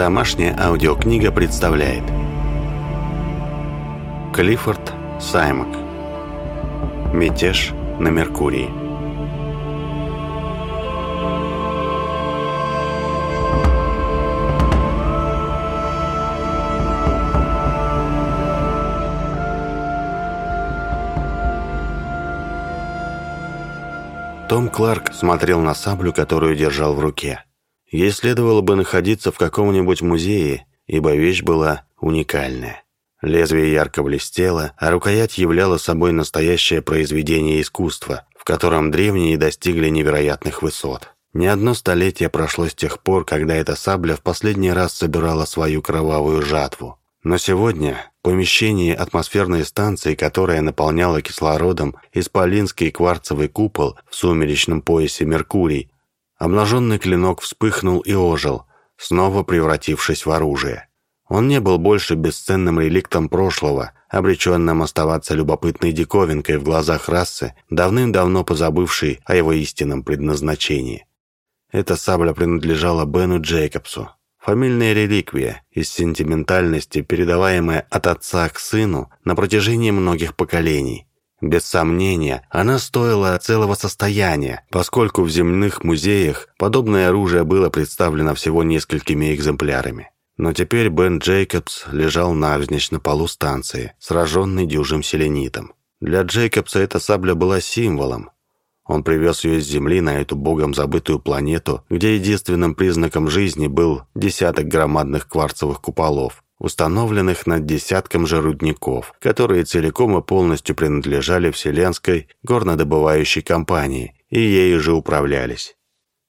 Домашняя аудиокнига представляет. Клиффорд Саймак. Мятеж на Меркурии. Том Кларк смотрел на саблю, которую держал в руке. Ей следовало бы находиться в каком-нибудь музее, ибо вещь была уникальная. Лезвие ярко блестело, а рукоять являла собой настоящее произведение искусства, в котором древние достигли невероятных высот. Не одно столетие прошло с тех пор, когда эта сабля в последний раз собирала свою кровавую жатву. Но сегодня в помещении атмосферной станции, которая наполняла кислородом исполинский кварцевый купол в сумеречном поясе Меркурий, Обнаженный клинок вспыхнул и ожил, снова превратившись в оружие. Он не был больше бесценным реликтом прошлого, обреченным оставаться любопытной диковинкой в глазах расы, давным-давно позабывшей о его истинном предназначении. Эта сабля принадлежала Бену Джейкобсу. Фамильная реликвия из сентиментальности, передаваемая от отца к сыну на протяжении многих поколений. Без сомнения, она стоила целого состояния, поскольку в земных музеях подобное оружие было представлено всего несколькими экземплярами. Но теперь Бен Джейкобс лежал навзничь на полу станции, сраженный дюжим селенитом. Для Джейкобса эта сабля была символом. Он привез ее с Земли на эту богом забытую планету, где единственным признаком жизни был десяток громадных кварцевых куполов, установленных над десятком же рудников, которые целиком и полностью принадлежали Вселенской горнодобывающей компании и ею же управлялись.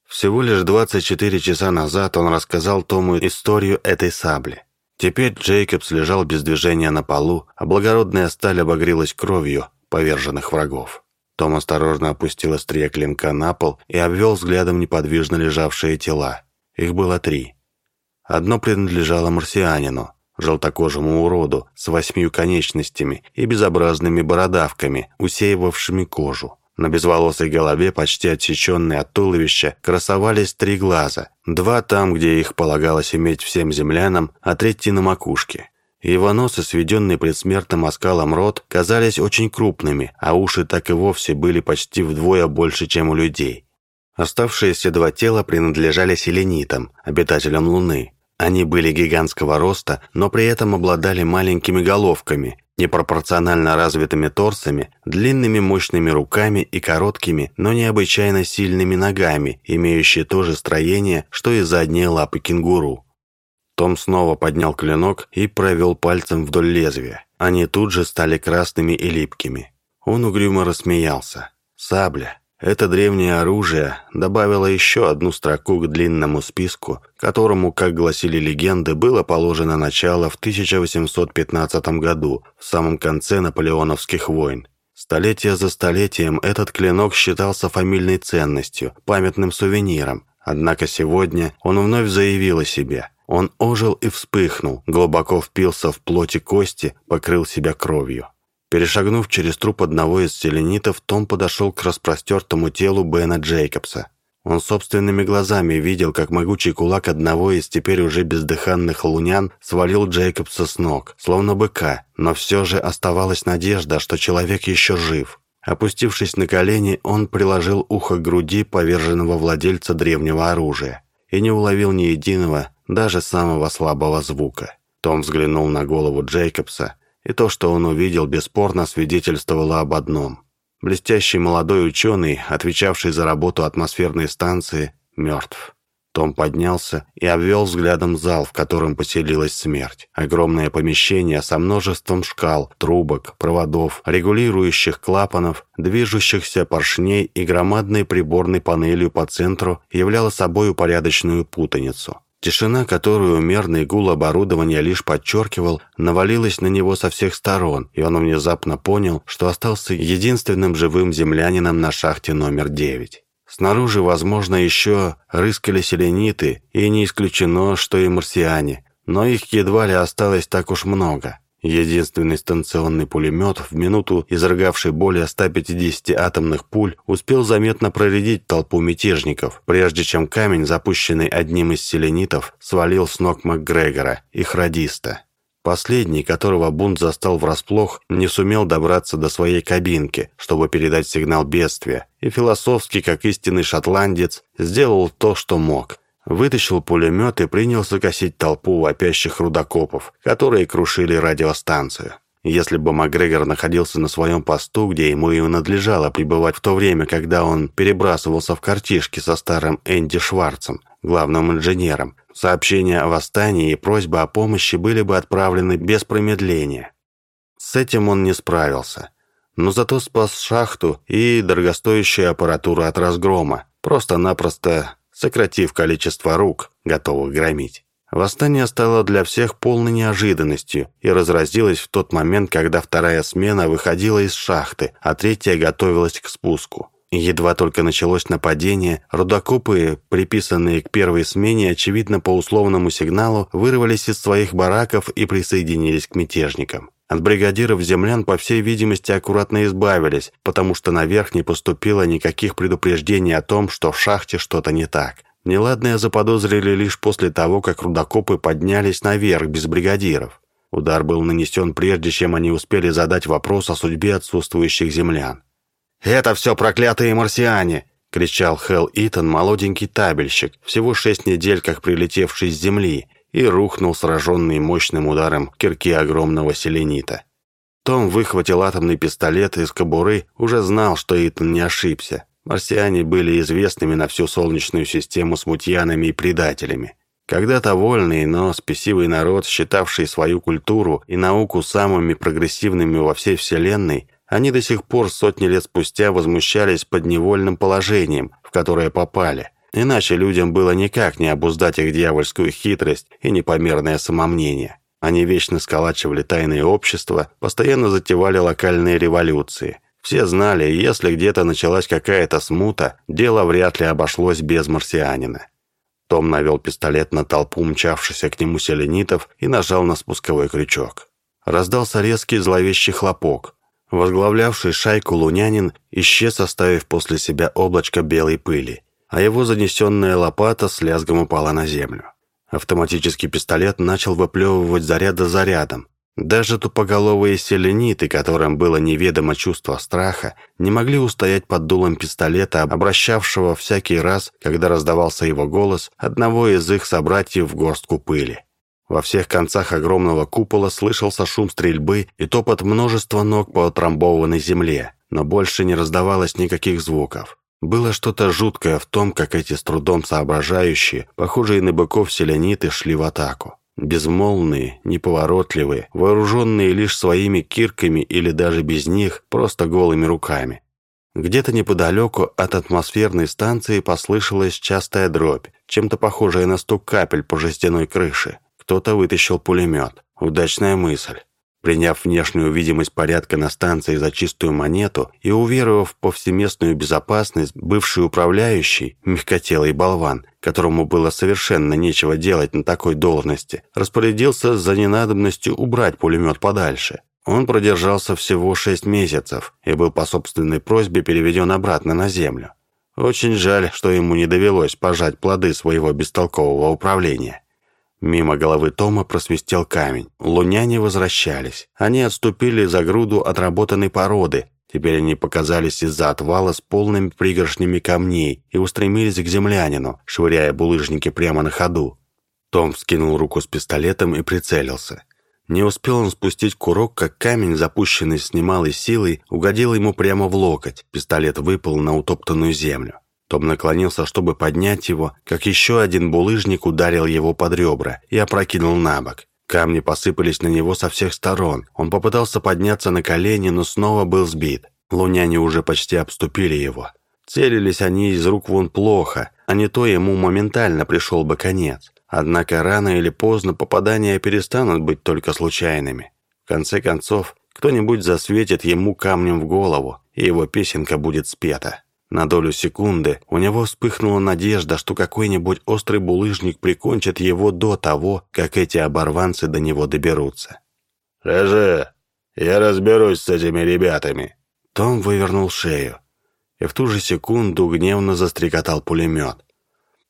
Всего лишь 24 часа назад он рассказал Тому историю этой сабли. Теперь Джейкобс лежал без движения на полу, а благородная сталь обогрелась кровью поверженных врагов. Том осторожно опустил острие клинка на пол и обвел взглядом неподвижно лежавшие тела. Их было три. Одно принадлежало марсианину, желтокожему уроду с восьмью конечностями и безобразными бородавками, усеивавшими кожу. На безволосой голове, почти отсеченной от туловища, красовались три глаза. Два там, где их полагалось иметь всем землянам, а третий на макушке. Его нос и сведенный предсмертным оскалом рот казались очень крупными, а уши так и вовсе были почти вдвое больше, чем у людей. Оставшиеся два тела принадлежали селенитам, обитателям Луны. Они были гигантского роста, но при этом обладали маленькими головками, непропорционально развитыми торсами, длинными мощными руками и короткими, но необычайно сильными ногами, имеющие то же строение, что и задние лапы кенгуру. Том снова поднял клинок и провел пальцем вдоль лезвия. Они тут же стали красными и липкими. Он угрюмо рассмеялся. «Сабля. Это древнее оружие добавило еще одну строку к длинному списку, которому, как гласили легенды, было положено начало в 1815 году, в самом конце наполеоновских войн. Столетие за столетием этот клинок считался фамильной ценностью, памятным сувениром. Однако сегодня он вновь заявил о себе. Он ожил и вспыхнул, глубоко впился в плоть и кости, покрыл себя кровью. Перешагнув через труп одного из селенитов, Том подошел к распростертому телу Бена Джейкобса. Он собственными глазами видел, как могучий кулак одного из теперь уже бездыханных лунян свалил Джейкобса с ног, словно быка, но все же оставалась надежда, что человек еще жив. Опустившись на колени, он приложил ухо к груди поверженного владельца древнего оружия и не уловил ни единого, даже самого слабого звука. Том взглянул на голову Джейкобса, и то, что он увидел, бесспорно свидетельствовало об одном. Блестящий молодой ученый, отвечавший за работу атмосферной станции, мертв. Том поднялся и обвел взглядом зал, в котором поселилась смерть. Огромное помещение со множеством шкал, трубок, проводов, регулирующих клапанов, движущихся поршней и громадной приборной панелью по центру являло собой упорядоченную путаницу. Тишина, которую мерный гул оборудования лишь подчеркивал, навалилась на него со всех сторон, и он внезапно понял, что остался единственным живым землянином на шахте номер 9. Снаружи, возможно, еще рыскали селениты, и не исключено, что и марсиане, но их едва ли осталось так уж много. Единственный станционный пулемет, в минуту изрыгавший более 150 атомных пуль, успел заметно проредить толпу мятежников, прежде чем камень, запущенный одним из селенитов, свалил с ног МакГрегора, их радиста. Последний, которого бунт застал врасплох, не сумел добраться до своей кабинки, чтобы передать сигнал бедствия, и философски, как истинный шотландец, сделал то, что мог. Вытащил пулемет и принялся косить толпу вопящих рудокопов, которые крушили радиостанцию. Если бы Макгрегор находился на своем посту, где ему и надлежало пребывать в то время, когда он перебрасывался в картишки со старым Энди Шварцем, главным инженером, Сообщения о восстании и просьба о помощи были бы отправлены без промедления. С этим он не справился. Но зато спас шахту и дорогостоящую аппаратуру от разгрома, просто-напросто сократив количество рук, готовых громить. Восстание стало для всех полной неожиданностью и разразилось в тот момент, когда вторая смена выходила из шахты, а третья готовилась к спуску. Едва только началось нападение, рудокопы, приписанные к первой смене, очевидно по условному сигналу, вырвались из своих бараков и присоединились к мятежникам. От бригадиров землян, по всей видимости, аккуратно избавились, потому что наверх не поступило никаких предупреждений о том, что в шахте что-то не так. Неладное заподозрили лишь после того, как рудокопы поднялись наверх без бригадиров. Удар был нанесен прежде, чем они успели задать вопрос о судьбе отсутствующих землян. «Это все проклятые марсиане!» — кричал Хелл Итан, молоденький табельщик, всего шесть недель как прилетевший с Земли, и рухнул сраженный мощным ударом кирки огромного селенита. Том выхватил атомный пистолет из кобуры, уже знал, что Итан не ошибся. Марсиане были известными на всю Солнечную систему смутьянами и предателями. Когда-то вольный, но спесивый народ, считавший свою культуру и науку самыми прогрессивными во всей Вселенной, они до сих пор сотни лет спустя возмущались подневольным положением, в которое попали. Иначе людям было никак не обуздать их дьявольскую хитрость и непомерное самомнение. Они вечно сколачивали тайные общества, постоянно затевали локальные революции. Все знали, если где-то началась какая-то смута, дело вряд ли обошлось без марсианина. Том навел пистолет на толпу мчавшихся к нему селенитов и нажал на спусковой крючок. Раздался резкий зловещий хлопок. Возглавлявший шайку лунянин исчез, оставив после себя облачко белой пыли, а его занесенная лопата с лязгом упала на землю. Автоматический пистолет начал выплевывать заряд за зарядом. Даже тупоголовые селениты, которым было неведомо чувство страха, не могли устоять под дулом пистолета, обращавшего всякий раз, когда раздавался его голос, одного из их собратьев в горстку пыли. Во всех концах огромного купола слышался шум стрельбы и топот множества ног по отрамбованной земле, но больше не раздавалось никаких звуков. Было что-то жуткое в том, как эти с трудом соображающие, похожие на быков селениты, шли в атаку. Безмолвные, неповоротливые, вооруженные лишь своими кирками или даже без них, просто голыми руками. Где-то неподалеку от атмосферной станции послышалась частая дробь, чем-то похожая на стук капель по жестяной крыше. Кто-то вытащил пулемет. Удачная мысль. Приняв внешнюю видимость порядка на станции за чистую монету и уверовав в повсеместную безопасность, бывший управляющий, мягкотелый болван, которому было совершенно нечего делать на такой должности, распорядился за ненадобностью убрать пулемет подальше. Он продержался всего шесть месяцев и был по собственной просьбе переведен обратно на землю. Очень жаль, что ему не довелось пожать плоды своего бестолкового управления. Мимо головы Тома просвистел камень. Луняне возвращались. Они отступили за груду отработанной породы. Теперь они показались из-за отвала с полными пригоршнями камней и устремились к землянину, швыряя булыжники прямо на ходу. Том вскинул руку с пистолетом и прицелился. Не успел он спустить курок, как камень, запущенный с немалой силой, угодил ему прямо в локоть. Пистолет выпал на утоптанную землю. Том наклонился, чтобы поднять его, как еще один булыжник ударил его под ребра и опрокинул на бок. Камни посыпались на него со всех сторон. Он попытался подняться на колени, но снова был сбит. Луняне уже почти обступили его. Целились они из рук вон плохо, а не то ему моментально пришел бы конец. Однако рано или поздно попадания перестанут быть только случайными. В конце концов, кто-нибудь засветит ему камнем в голову, и его песенка будет спета. На долю секунды у него вспыхнула надежда, что какой-нибудь острый булыжник прикончит его до того, как эти оборванцы до него доберутся. «Лежи, я разберусь с этими ребятами». Том вывернул шею, и в ту же секунду гневно застрекотал пулемет.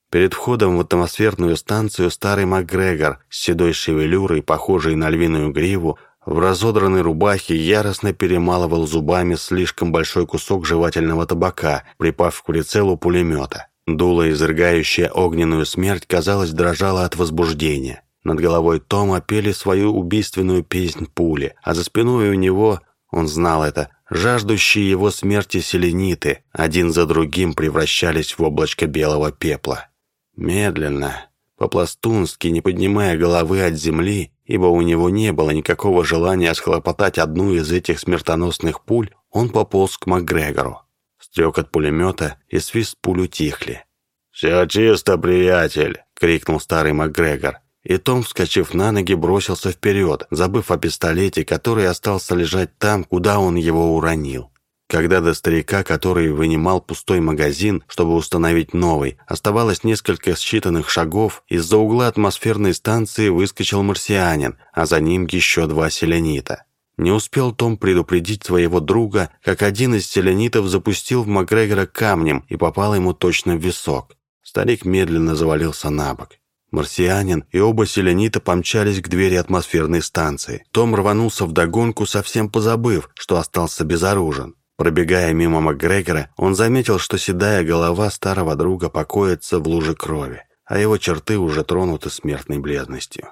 Перед входом в атмосферную станцию старый МакГрегор с седой шевелюрой, похожей на львиную гриву, в разодранной рубахе яростно перемалывал зубами слишком большой кусок жевательного табака, припав к прицелу пулемета. Дуло, изрыгающее огненную смерть, казалось, дрожало от возбуждения. Над головой Тома пели свою убийственную песнь пули, а за спиной у него, он знал это, жаждущие его смерти селениты, один за другим превращались в облачко белого пепла. Медленно, по-пластунски, не поднимая головы от земли, ибо у него не было никакого желания схлопотать одну из этих смертоносных пуль, он пополз к Макгрегору. Стрек от пулемета и свист пуль утихли. «Все чисто, приятель!» — крикнул старый Макгрегор. И Том, вскочив на ноги, бросился вперед, забыв о пистолете, который остался лежать там, куда он его уронил. Когда до старика, который вынимал пустой магазин, чтобы установить новый, оставалось несколько считанных шагов, из-за угла атмосферной станции выскочил марсианин, а за ним еще два селенита. Не успел Том предупредить своего друга, как один из селенитов запустил в Макгрегора камнем и попал ему точно в висок. Старик медленно завалился на бок. Марсианин и оба селенита помчались к двери атмосферной станции. Том рванулся вдогонку, совсем позабыв, что остался безоружен. Пробегая мимо Макгрегора, он заметил, что седая голова старого друга покоится в луже крови, а его черты уже тронуты смертной бледностью.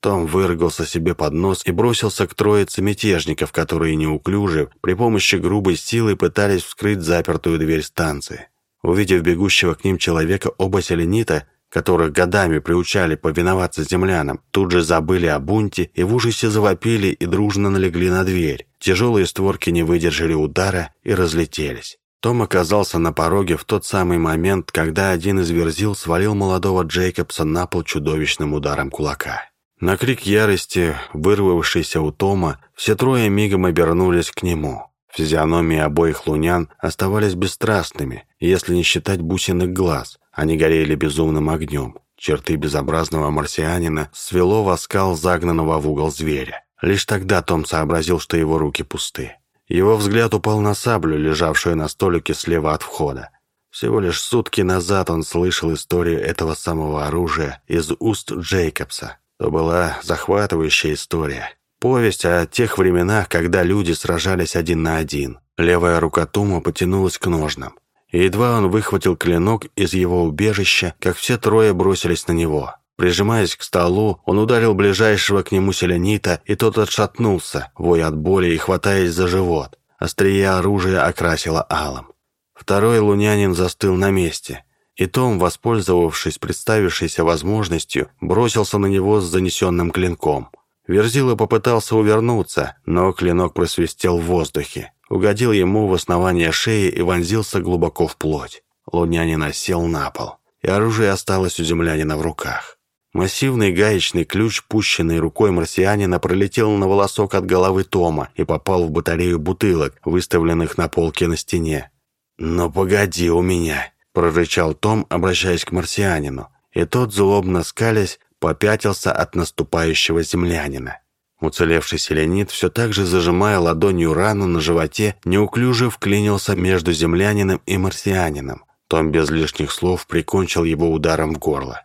Том выругался себе под нос и бросился к троице мятежников, которые неуклюже, при помощи грубой силы пытались вскрыть запертую дверь станции. Увидев бегущего к ним человека, оба селенита которых годами приучали повиноваться землянам, тут же забыли о бунте и в ужасе завопили и дружно налегли на дверь. Тяжелые створки не выдержали удара и разлетелись. Том оказался на пороге в тот самый момент, когда один из верзил свалил молодого Джейкобса на пол чудовищным ударом кулака. На крик ярости, вырвавшийся у Тома, все трое мигом обернулись к нему. Физиономии обоих лунян оставались бесстрастными, если не считать бусинок глаз, они горели безумным огнем. Черты безобразного марсианина свело в оскал загнанного в угол зверя. Лишь тогда Том сообразил, что его руки пусты. Его взгляд упал на саблю, лежавшую на столике слева от входа. Всего лишь сутки назад он слышал историю этого самого оружия из уст Джейкобса. То была захватывающая история. Повесть о тех временах, когда люди сражались один на один. Левая рука Тома потянулась к ножнам едва он выхватил клинок из его убежища, как все трое бросились на него. Прижимаясь к столу, он ударил ближайшего к нему селенита, и тот отшатнулся, воя от боли и хватаясь за живот. Острие оружия окрасило алым. Второй лунянин застыл на месте, и Том, воспользовавшись представившейся возможностью, бросился на него с занесенным клинком. Верзила попытался увернуться, но клинок просвистел в воздухе угодил ему в основание шеи и вонзился глубоко в плоть. Лунянин осел на пол, и оружие осталось у землянина в руках. Массивный гаечный ключ, пущенный рукой марсианина, пролетел на волосок от головы Тома и попал в батарею бутылок, выставленных на полке на стене. «Ну погоди у меня!» – прорычал Том, обращаясь к марсианину, и тот, злобно скалясь, попятился от наступающего землянина. Уцелевший селенит, все так же зажимая ладонью рану на животе, неуклюже вклинился между землянином и марсианином. Том без лишних слов прикончил его ударом в горло.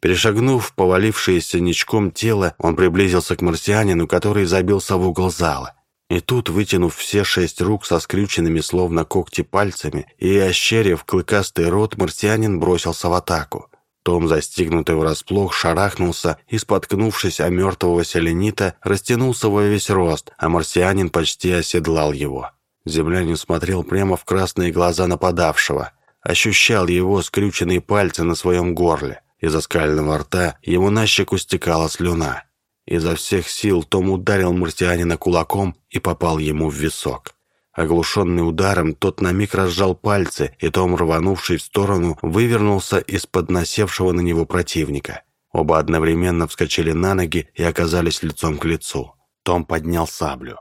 Перешагнув повалившееся ничком тело, он приблизился к марсианину, который забился в угол зала. И тут, вытянув все шесть рук со скрюченными словно когти пальцами и ощерив клыкастый рот, марсианин бросился в атаку. Том, застигнутый врасплох, шарахнулся и, споткнувшись о мертвого селенита, растянулся во весь рост, а марсианин почти оседлал его. Землянин смотрел прямо в красные глаза нападавшего, ощущал его скрюченные пальцы на своем горле. Из оскального рта ему на щеку стекала слюна. Изо всех сил Том ударил марсианина кулаком и попал ему в висок. Оглушенный ударом, тот на миг разжал пальцы, и Том, рванувший в сторону, вывернулся из-под насевшего на него противника. Оба одновременно вскочили на ноги и оказались лицом к лицу. Том поднял саблю.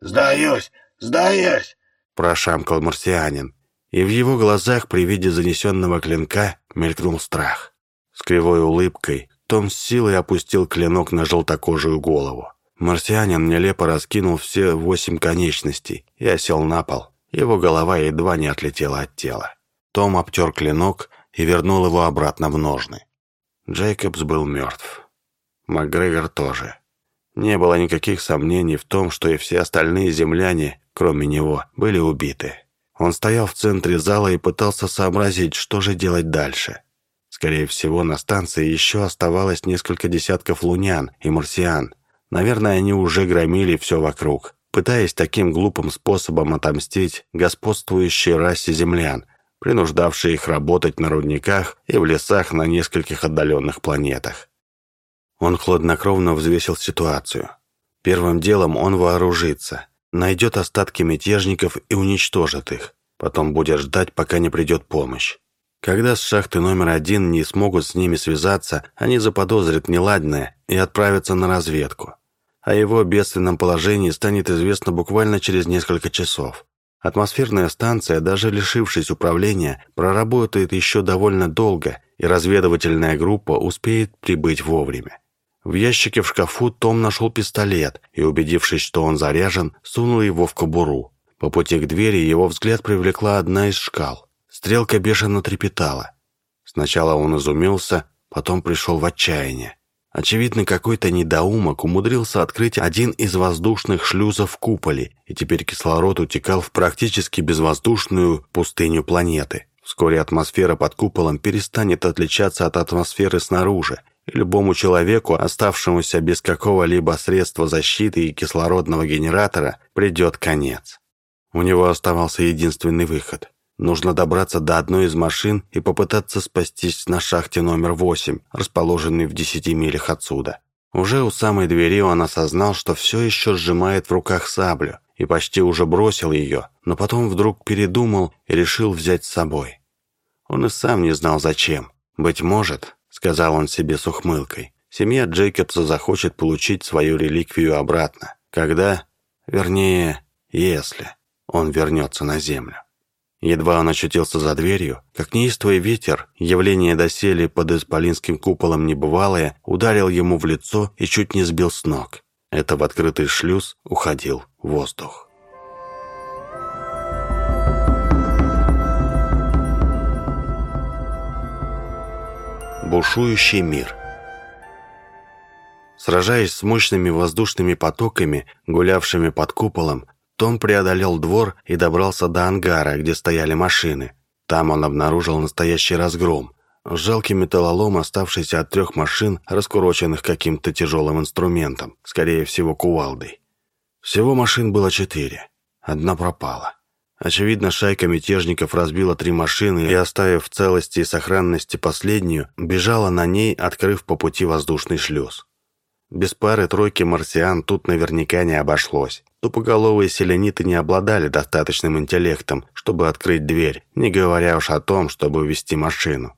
«Сдаюсь! Сдаюсь!» – прошамкал марсианин. И в его глазах при виде занесенного клинка мелькнул страх. С кривой улыбкой том с силой опустил клинок на желтокожую голову. Марсианин нелепо раскинул все восемь конечностей и осел на пол. Его голова едва не отлетела от тела. Том обтер клинок и вернул его обратно в ножны. Джейкобс был мертв. Макгрегор тоже. Не было никаких сомнений в том, что и все остальные земляне, кроме него, были убиты. Он стоял в центре зала и пытался сообразить, что же делать дальше. Скорее всего, на станции еще оставалось несколько десятков лунян и марсиан. Наверное, они уже громили все вокруг, пытаясь таким глупым способом отомстить господствующей расе землян, принуждавшей их работать на рудниках и в лесах на нескольких отдаленных планетах. Он хладнокровно взвесил ситуацию. Первым делом он вооружится, найдет остатки мятежников и уничтожит их. Потом будет ждать, пока не придет помощь. Когда с шахты номер один не смогут с ними связаться, они заподозрят неладное и отправятся на разведку. О его бедственном положении станет известно буквально через несколько часов. Атмосферная станция, даже лишившись управления, проработает еще довольно долго, и разведывательная группа успеет прибыть вовремя. В ящике в шкафу Том нашел пистолет и, убедившись, что он заряжен, сунул его в кобуру. По пути к двери его взгляд привлекла одна из шкал. Стрелка бешено трепетала. Сначала он изумился, потом пришел в отчаяние. Очевидно, какой-то недоумок умудрился открыть один из воздушных шлюзов в куполе, и теперь кислород утекал в практически безвоздушную пустыню планеты. Вскоре атмосфера под куполом перестанет отличаться от атмосферы снаружи, и любому человеку, оставшемуся без какого-либо средства защиты и кислородного генератора, придет конец. У него оставался единственный выход – Нужно добраться до одной из машин и попытаться спастись на шахте номер 8, расположенной в 10 милях отсюда. Уже у самой двери он осознал, что все еще сжимает в руках саблю, и почти уже бросил ее, но потом вдруг передумал и решил взять с собой. Он и сам не знал зачем. «Быть может», — сказал он себе с ухмылкой, «семья Джейкобса захочет получить свою реликвию обратно. Когда? Вернее, если он вернется на Землю». Едва он очутился за дверью, как неистовый ветер, явление доселе под исполинским куполом небывалое, ударил ему в лицо и чуть не сбил с ног. Это в открытый шлюз уходил воздух. Бушующий мир Сражаясь с мощными воздушными потоками, гулявшими под куполом, том преодолел двор и добрался до ангара, где стояли машины. Там он обнаружил настоящий разгром. Жалкий металлолом, оставшийся от трех машин, раскуроченных каким-то тяжелым инструментом, скорее всего, кувалдой. Всего машин было четыре. Одна пропала. Очевидно, шайка мятежников разбила три машины и, оставив в целости и сохранности последнюю, бежала на ней, открыв по пути воздушный шлюз. Без пары-тройки марсиан тут наверняка не обошлось. Тупоголовые селениты не обладали достаточным интеллектом, чтобы открыть дверь, не говоря уж о том, чтобы увести машину.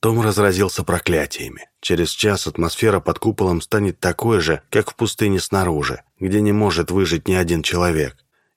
Том разразился проклятиями. Через час атмосфера под куполом станет такой же, как в пустыне снаружи, где не может выжить ни один человек.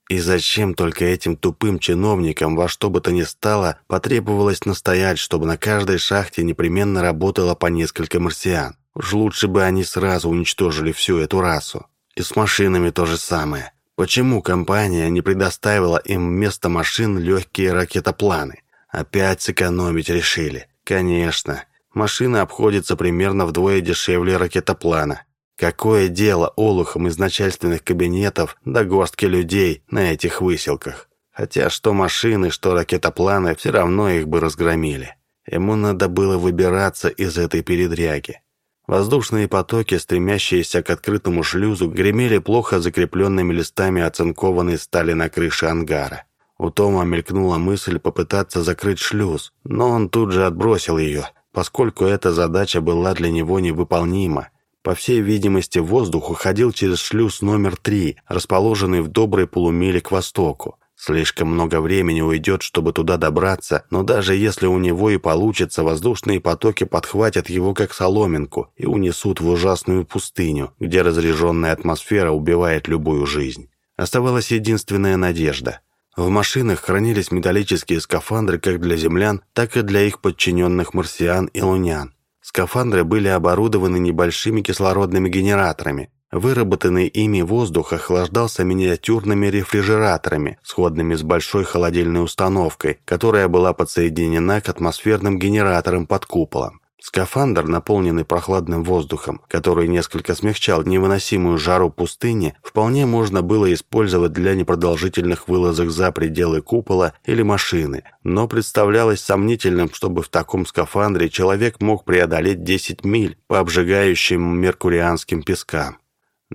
И зачем только этим тупым чиновникам во что бы то ни стало потребовалось настоять, чтобы на каждой шахте непременно работало по несколько марсиан? Уж лучше бы они сразу уничтожили всю эту расу. И с машинами то же самое. Почему компания не предоставила им вместо машин легкие ракетопланы? Опять сэкономить решили. Конечно, машины обходятся примерно вдвое дешевле ракетоплана. Какое дело олухам из начальственных кабинетов до горстки людей на этих выселках? Хотя что машины, что ракетопланы, все равно их бы разгромили. Ему надо было выбираться из этой передряги. Воздушные потоки, стремящиеся к открытому шлюзу, гремели плохо закрепленными листами оцинкованной стали на крыше ангара. У Тома мелькнула мысль попытаться закрыть шлюз, но он тут же отбросил ее, поскольку эта задача была для него невыполнима. По всей видимости, воздух уходил через шлюз номер три, расположенный в доброй полумиле к востоку. Слишком много времени уйдет, чтобы туда добраться, но даже если у него и получится, воздушные потоки подхватят его как соломинку и унесут в ужасную пустыню, где разряженная атмосфера убивает любую жизнь. Оставалась единственная надежда. В машинах хранились металлические скафандры как для землян, так и для их подчиненных марсиан и лунян. Скафандры были оборудованы небольшими кислородными генераторами, Выработанный ими воздух охлаждался миниатюрными рефрижераторами, сходными с большой холодильной установкой, которая была подсоединена к атмосферным генераторам под куполом. Скафандр, наполненный прохладным воздухом, который несколько смягчал невыносимую жару пустыни, вполне можно было использовать для непродолжительных вылазок за пределы купола или машины, но представлялось сомнительным, чтобы в таком скафандре человек мог преодолеть 10 миль по обжигающим меркурианским пескам.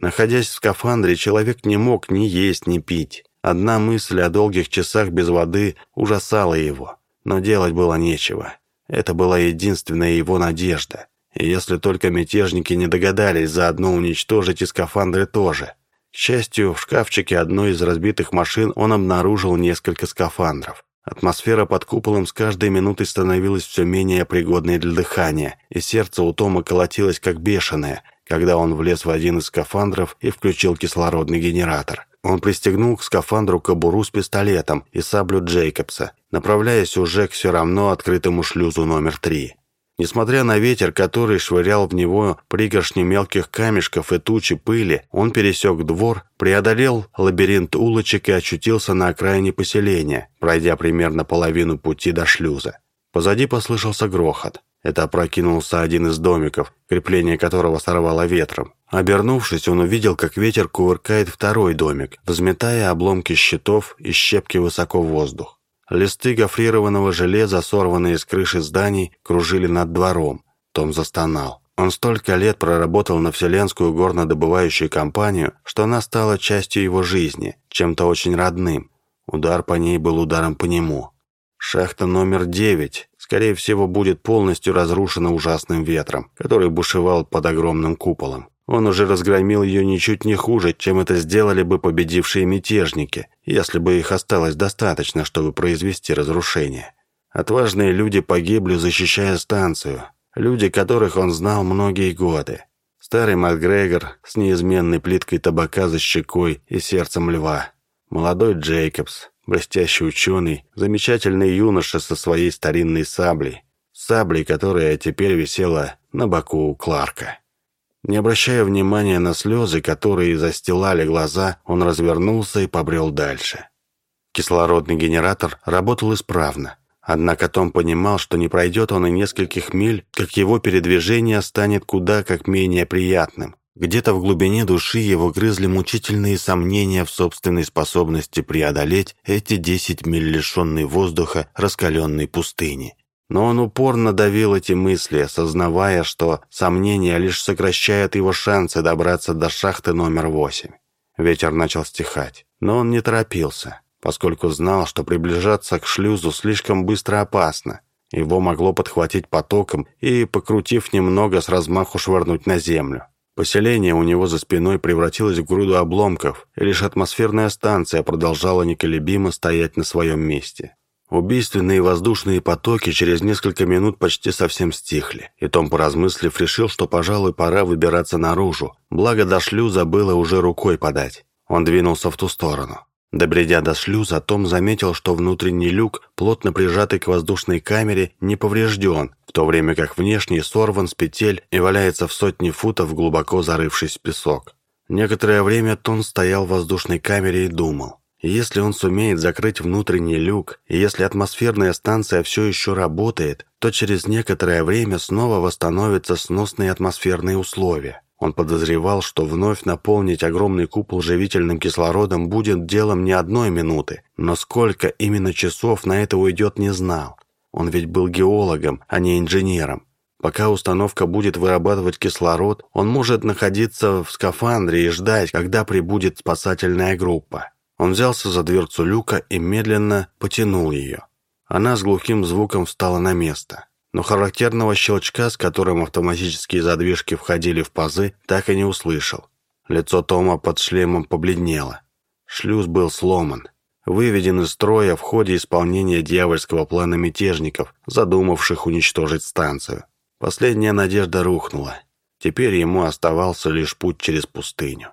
Находясь в скафандре, человек не мог ни есть, ни пить. Одна мысль о долгих часах без воды ужасала его, но делать было нечего. Это была единственная его надежда. И если только мятежники не догадались заодно уничтожить и скафандры тоже. К счастью, в шкафчике одной из разбитых машин он обнаружил несколько скафандров. Атмосфера под куполом с каждой минутой становилась все менее пригодной для дыхания, и сердце у Тома колотилось как бешеное, когда он влез в один из скафандров и включил кислородный генератор. Он пристегнул к скафандру кобуру с пистолетом и саблю Джейкобса, направляясь уже к все равно открытому шлюзу номер три. Несмотря на ветер, который швырял в него пригоршни мелких камешков и тучи пыли, он пересек двор, преодолел лабиринт улочек и очутился на окраине поселения, пройдя примерно половину пути до шлюза. Позади послышался грохот. Это опрокинулся один из домиков, крепление которого сорвало ветром. Обернувшись, он увидел, как ветер кувыркает второй домик, взметая обломки щитов и щепки высоко в воздух. Листы гофрированного железа, сорванные с крыши зданий, кружили над двором. Том застонал. Он столько лет проработал на Вселенскую горнодобывающую компанию, что она стала частью его жизни, чем-то очень родным. Удар по ней был ударом по нему. Шахта номер девять скорее всего, будет полностью разрушена ужасным ветром, который бушевал под огромным куполом. Он уже разгромил ее ничуть не хуже, чем это сделали бы победившие мятежники, если бы их осталось достаточно, чтобы произвести разрушение. Отважные люди погибли, защищая станцию. Люди, которых он знал многие годы. Старый Макгрегор с неизменной плиткой табака за щекой и сердцем льва. Молодой Джейкобс, Блестящий ученый, замечательный юноша со своей старинной саблей. Саблей, которая теперь висела на боку у Кларка. Не обращая внимания на слезы, которые застилали глаза, он развернулся и побрел дальше. Кислородный генератор работал исправно. Однако Том понимал, что не пройдет он и нескольких миль, как его передвижение станет куда как менее приятным. Где-то в глубине души его грызли мучительные сомнения в собственной способности преодолеть эти десять миль лишенной воздуха раскаленной пустыни. Но он упорно давил эти мысли, осознавая, что сомнения лишь сокращают его шансы добраться до шахты номер восемь. Ветер начал стихать, но он не торопился, поскольку знал, что приближаться к шлюзу слишком быстро опасно. Его могло подхватить потоком и, покрутив немного, с размаху швырнуть на землю. Поселение у него за спиной превратилось в груду обломков, и лишь атмосферная станция продолжала неколебимо стоять на своем месте. Убийственные воздушные потоки через несколько минут почти совсем стихли, и Том, поразмыслив, решил, что, пожалуй, пора выбираться наружу, благо до шлюза было уже рукой подать. Он двинулся в ту сторону. Добредя до шлюза, Том заметил, что внутренний люк, плотно прижатый к воздушной камере, не поврежден, в то время как внешний сорван с петель и валяется в сотни футов, глубоко зарывшись в песок. Некоторое время Том стоял в воздушной камере и думал. Если он сумеет закрыть внутренний люк, и если атмосферная станция все еще работает, то через некоторое время снова восстановятся сносные атмосферные условия. Он подозревал, что вновь наполнить огромный купол живительным кислородом будет делом не одной минуты, но сколько именно часов на это уйдет, не знал. Он ведь был геологом, а не инженером. Пока установка будет вырабатывать кислород, он может находиться в скафандре и ждать, когда прибудет спасательная группа. Он взялся за дверцу люка и медленно потянул ее. Она с глухим звуком встала на место но характерного щелчка, с которым автоматические задвижки входили в пазы, так и не услышал. Лицо Тома под шлемом побледнело. Шлюз был сломан, выведен из строя в ходе исполнения дьявольского плана мятежников, задумавших уничтожить станцию. Последняя надежда рухнула. Теперь ему оставался лишь путь через пустыню.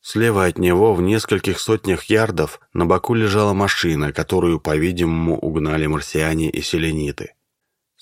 Слева от него, в нескольких сотнях ярдов, на боку лежала машина, которую, по-видимому, угнали марсиане и селениты.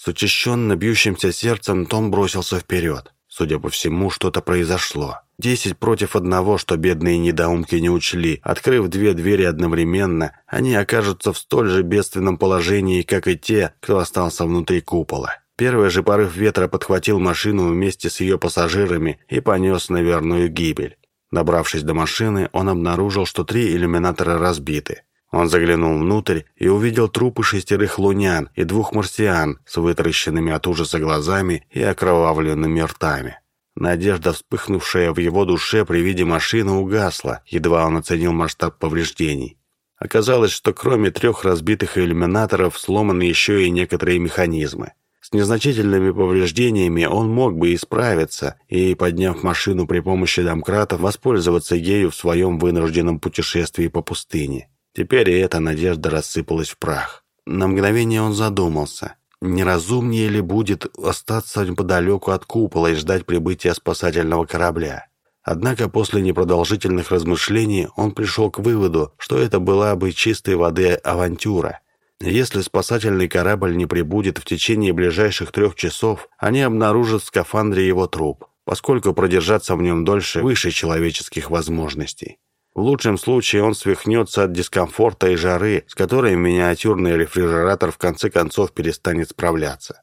С учащенно бьющимся сердцем Том бросился вперед. Судя по всему, что-то произошло. Десять против одного, что бедные недоумки не учли. Открыв две двери одновременно, они окажутся в столь же бедственном положении, как и те, кто остался внутри купола. Первый же порыв ветра подхватил машину вместе с ее пассажирами и понес на верную гибель. Добравшись до машины, он обнаружил, что три иллюминатора разбиты. Он заглянул внутрь и увидел трупы шестерых лунян и двух марсиан с вытаращенными от ужаса глазами и окровавленными ртами. Надежда, вспыхнувшая в его душе при виде машины, угасла, едва он оценил масштаб повреждений. Оказалось, что кроме трех разбитых иллюминаторов сломаны еще и некоторые механизмы. С незначительными повреждениями он мог бы исправиться и, подняв машину при помощи домкратов, воспользоваться ею в своем вынужденном путешествии по пустыне. Теперь и эта надежда рассыпалась в прах. На мгновение он задумался. Неразумнее ли будет остаться неподалеку от купола и ждать прибытия спасательного корабля? Однако после непродолжительных размышлений он пришел к выводу, что это была бы чистой воды авантюра – если спасательный корабль не прибудет в течение ближайших трех часов, они обнаружат в скафандре его труп, поскольку продержаться в нем дольше выше человеческих возможностей. В лучшем случае он свихнется от дискомфорта и жары, с которой миниатюрный рефрижератор в конце концов перестанет справляться.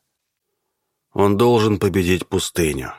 Он должен победить пустыню.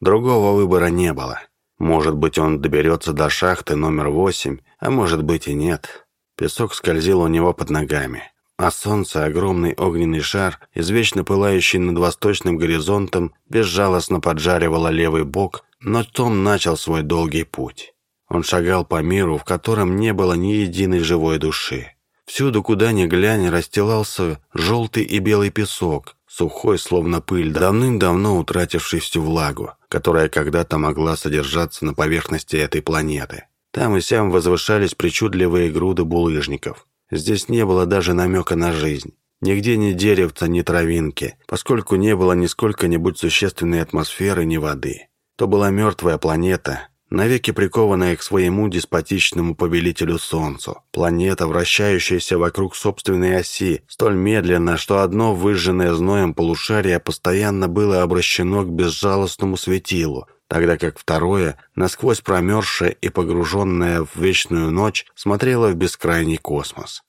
Другого выбора не было. Может быть, он доберется до шахты номер восемь, а может быть и нет. Песок скользил у него под ногами а солнце, огромный огненный шар, извечно пылающий над восточным горизонтом, безжалостно поджаривало левый бок, но Том начал свой долгий путь. Он шагал по миру, в котором не было ни единой живой души. Всюду, куда ни глянь, расстилался желтый и белый песок, сухой, словно пыль, давным-давно утративший всю влагу, которая когда-то могла содержаться на поверхности этой планеты. Там и сям возвышались причудливые груды булыжников, Здесь не было даже намека на жизнь. Нигде ни деревца, ни травинки, поскольку не было ни сколько-нибудь существенной атмосферы, ни воды. То была мертвая планета, навеки прикованная к своему деспотичному повелителю Солнцу. Планета, вращающаяся вокруг собственной оси, столь медленно, что одно выжженное зноем полушарие постоянно было обращено к безжалостному светилу, тогда как второе, насквозь промерзшее и погруженное в вечную ночь, смотрело в бескрайний космос.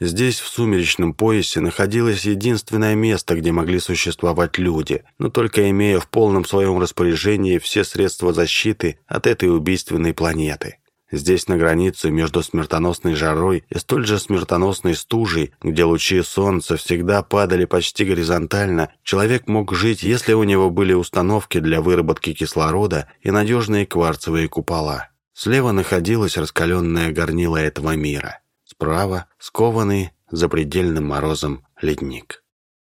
Здесь, в сумеречном поясе, находилось единственное место, где могли существовать люди, но только имея в полном своем распоряжении все средства защиты от этой убийственной планеты. Здесь, на границе между смертоносной жарой и столь же смертоносной стужей, где лучи солнца всегда падали почти горизонтально, человек мог жить, если у него были установки для выработки кислорода и надежные кварцевые купола. Слева находилась раскаленная горнила этого мира. Справа – скованный запредельным морозом ледник.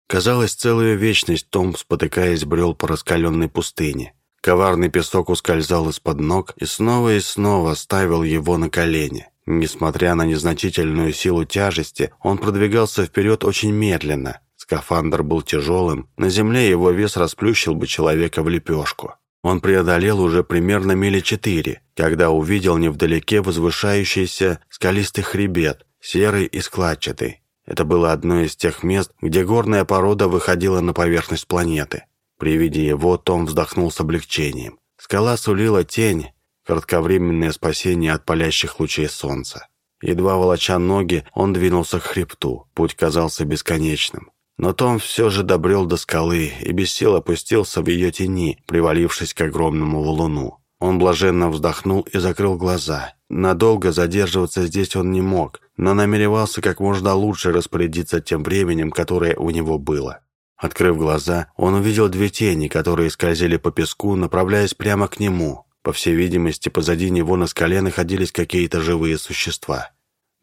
Казалось, целую вечность Том, спотыкаясь, брел по раскаленной пустыне. Коварный песок ускользал из-под ног и снова и снова ставил его на колени. Несмотря на незначительную силу тяжести, он продвигался вперед очень медленно. Скафандр был тяжелым, на земле его вес расплющил бы человека в лепешку. Он преодолел уже примерно мили четыре, когда увидел невдалеке возвышающийся скалистый хребет, серый и складчатый. Это было одно из тех мест, где горная порода выходила на поверхность планеты. При виде его Том вздохнул с облегчением. Скала сулила тень, кратковременное спасение от палящих лучей солнца. Едва волоча ноги, он двинулся к хребту. Путь казался бесконечным. Но Том все же добрел до скалы и без сил опустился в ее тени, привалившись к огромному валуну. Он блаженно вздохнул и закрыл глаза. Надолго задерживаться здесь он не мог, но намеревался как можно лучше распорядиться тем временем, которое у него было. Открыв глаза, он увидел две тени, которые скользили по песку, направляясь прямо к нему. По всей видимости, позади него на скале находились какие-то живые существа.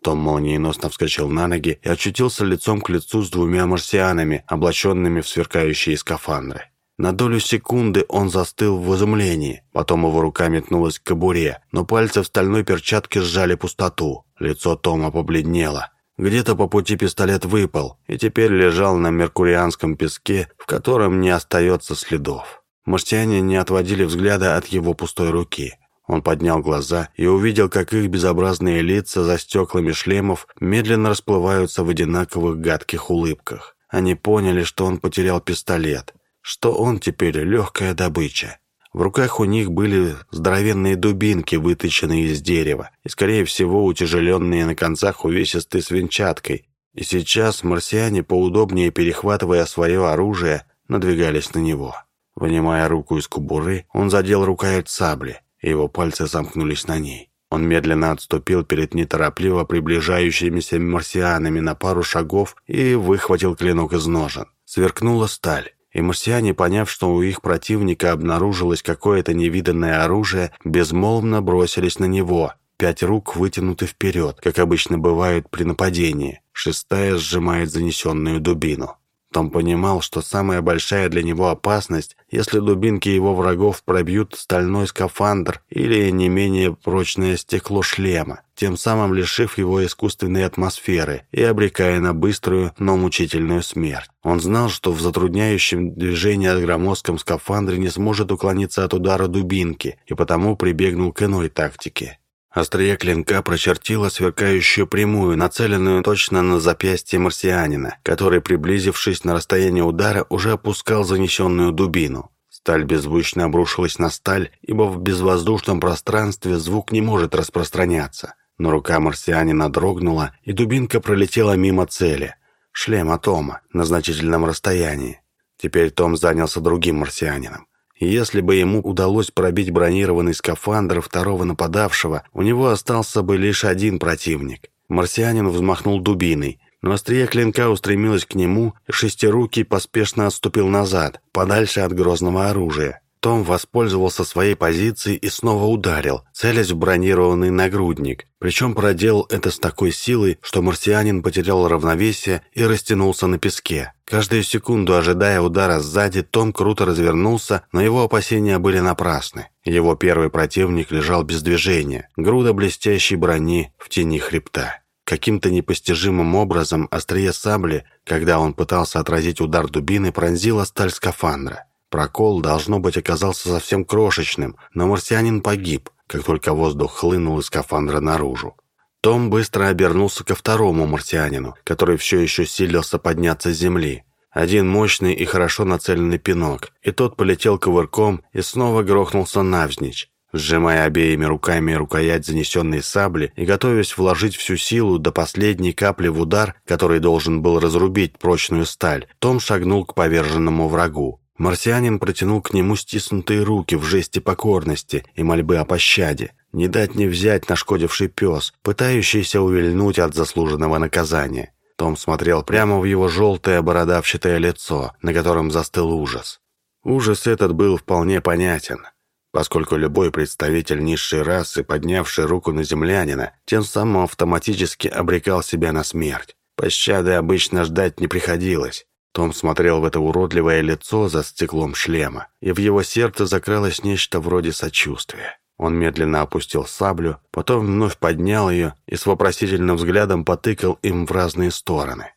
Том молниеносно вскочил на ноги и очутился лицом к лицу с двумя марсианами, облаченными в сверкающие скафандры. На долю секунды он застыл в изумлении, потом его рука метнулась к кобуре, но пальцы в стальной перчатке сжали пустоту. Лицо Тома побледнело. Где-то по пути пистолет выпал и теперь лежал на меркурианском песке, в котором не остается следов. Марсиане не отводили взгляда от его пустой руки. Он поднял глаза и увидел, как их безобразные лица за стеклами шлемов медленно расплываются в одинаковых гадких улыбках. Они поняли, что он потерял пистолет, что он теперь легкая добыча. В руках у них были здоровенные дубинки, выточенные из дерева, и, скорее всего, утяжеленные на концах увесистой свинчаткой. И сейчас марсиане, поудобнее перехватывая свое оружие, надвигались на него. Вынимая руку из кубуры, он задел рукоять сабли, его пальцы замкнулись на ней. Он медленно отступил перед неторопливо приближающимися марсианами на пару шагов и выхватил клинок из ножен. Сверкнула сталь и марсиане, поняв, что у их противника обнаружилось какое-то невиданное оружие, безмолвно бросились на него. Пять рук вытянуты вперед, как обычно бывает при нападении. Шестая сжимает занесенную дубину. Том понимал, что самая большая для него опасность, если дубинки его врагов пробьют стальной скафандр или не менее прочное стекло шлема, тем самым лишив его искусственной атмосферы и обрекая на быструю, но мучительную смерть. Он знал, что в затрудняющем движении громоздком скафандре не сможет уклониться от удара дубинки, и потому прибегнул к иной тактике. Острие клинка прочертило сверкающую прямую, нацеленную точно на запястье марсианина, который, приблизившись на расстояние удара, уже опускал занесенную дубину. Сталь беззвучно обрушилась на сталь, ибо в безвоздушном пространстве звук не может распространяться. Но рука марсианина дрогнула, и дубинка пролетела мимо цели. Шлем Тома на значительном расстоянии. Теперь Том занялся другим марсианином. Если бы ему удалось пробить бронированный скафандр второго нападавшего, у него остался бы лишь один противник. Марсианин взмахнул дубиной, но острие клинка устремилось к нему, и шестирукий поспешно отступил назад, подальше от грозного оружия. Том воспользовался своей позицией и снова ударил, целясь в бронированный нагрудник. Причем проделал это с такой силой, что марсианин потерял равновесие и растянулся на песке. Каждую секунду, ожидая удара сзади, Том круто развернулся, но его опасения были напрасны. Его первый противник лежал без движения, груда блестящей брони в тени хребта. Каким-то непостижимым образом острие сабли, когда он пытался отразить удар дубины, пронзила сталь скафандра. Прокол, должно быть, оказался совсем крошечным, но марсианин погиб, как только воздух хлынул из скафандра наружу. Том быстро обернулся ко второму марсианину, который все еще силился подняться с земли. Один мощный и хорошо нацеленный пинок, и тот полетел ковырком и снова грохнулся навзничь. Сжимая обеими руками рукоять занесенной сабли и готовясь вложить всю силу до последней капли в удар, который должен был разрубить прочную сталь, Том шагнул к поверженному врагу. Марсианин протянул к нему стиснутые руки в жесте покорности и мольбы о пощаде. Не дать не взять нашкодивший пес, пытающийся увильнуть от заслуженного наказания. Том смотрел прямо в его желтое бородавчатое лицо, на котором застыл ужас. Ужас этот был вполне понятен, поскольку любой представитель низшей расы, поднявший руку на землянина, тем самым автоматически обрекал себя на смерть. Пощады обычно ждать не приходилось. Том смотрел в это уродливое лицо за стеклом шлема, и в его сердце закралось нечто вроде сочувствия. Он медленно опустил саблю, потом вновь поднял ее и с вопросительным взглядом потыкал им в разные стороны.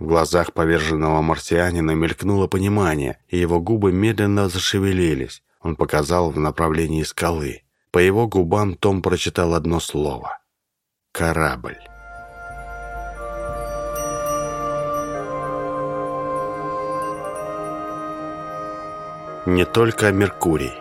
В глазах поверженного марсианина мелькнуло понимание, и его губы медленно зашевелились. Он показал в направлении скалы. По его губам Том прочитал одно слово — «Корабль». Не только Меркурий.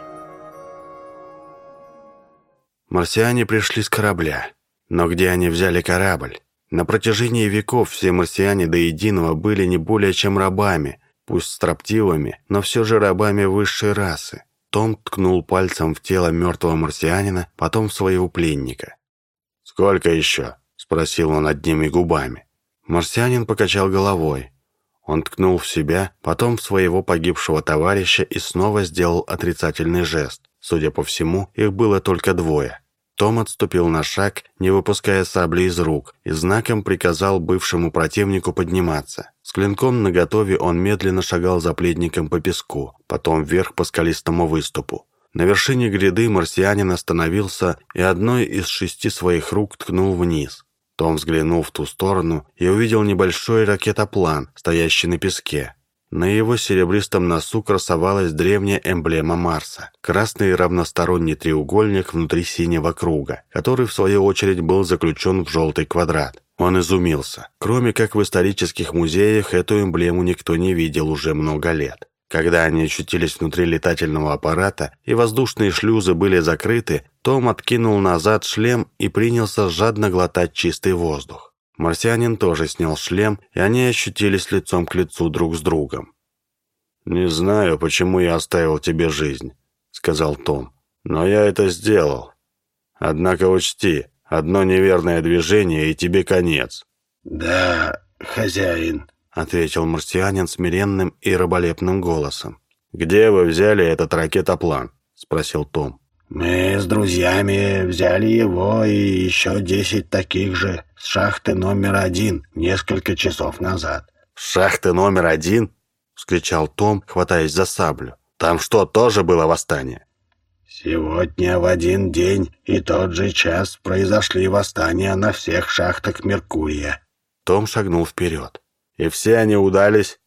Марсиане пришли с корабля. Но где они взяли корабль? На протяжении веков все марсиане до единого были не более чем рабами, пусть строптивыми, но все же рабами высшей расы. Том ткнул пальцем в тело мертвого марсианина, потом в своего пленника. «Сколько еще?» – спросил он одними губами. Марсианин покачал головой. Он ткнул в себя, потом в своего погибшего товарища и снова сделал отрицательный жест. Судя по всему, их было только двое. Том отступил на шаг, не выпуская сабли из рук, и знаком приказал бывшему противнику подниматься. С клинком наготове он медленно шагал за пледником по песку, потом вверх по скалистому выступу. На вершине гряды марсианин остановился и одной из шести своих рук ткнул вниз. Том взглянул в ту сторону и увидел небольшой ракетоплан, стоящий на песке. На его серебристом носу красовалась древняя эмблема Марса – красный равносторонний треугольник внутри синего круга, который в свою очередь был заключен в желтый квадрат. Он изумился. Кроме как в исторических музеях, эту эмблему никто не видел уже много лет. Когда они очутились внутри летательного аппарата и воздушные шлюзы были закрыты, Том откинул назад шлем и принялся жадно глотать чистый воздух. Марсианин тоже снял шлем, и они ощутились лицом к лицу друг с другом. «Не знаю, почему я оставил тебе жизнь», — сказал Том. «Но я это сделал. Однако учти, одно неверное движение, и тебе конец». «Да, хозяин», — ответил марсианин смиренным и раболепным голосом. «Где вы взяли этот ракетоплан?» — спросил Том. «Мы с друзьями взяли его и еще десять таких же с шахты номер один несколько часов назад». «Шахты номер один?» — вскричал Том, хватаясь за саблю. «Там что, тоже было восстание?» «Сегодня в один день и тот же час произошли восстания на всех шахтах Меркурия». Том шагнул вперед. «И все они удались?»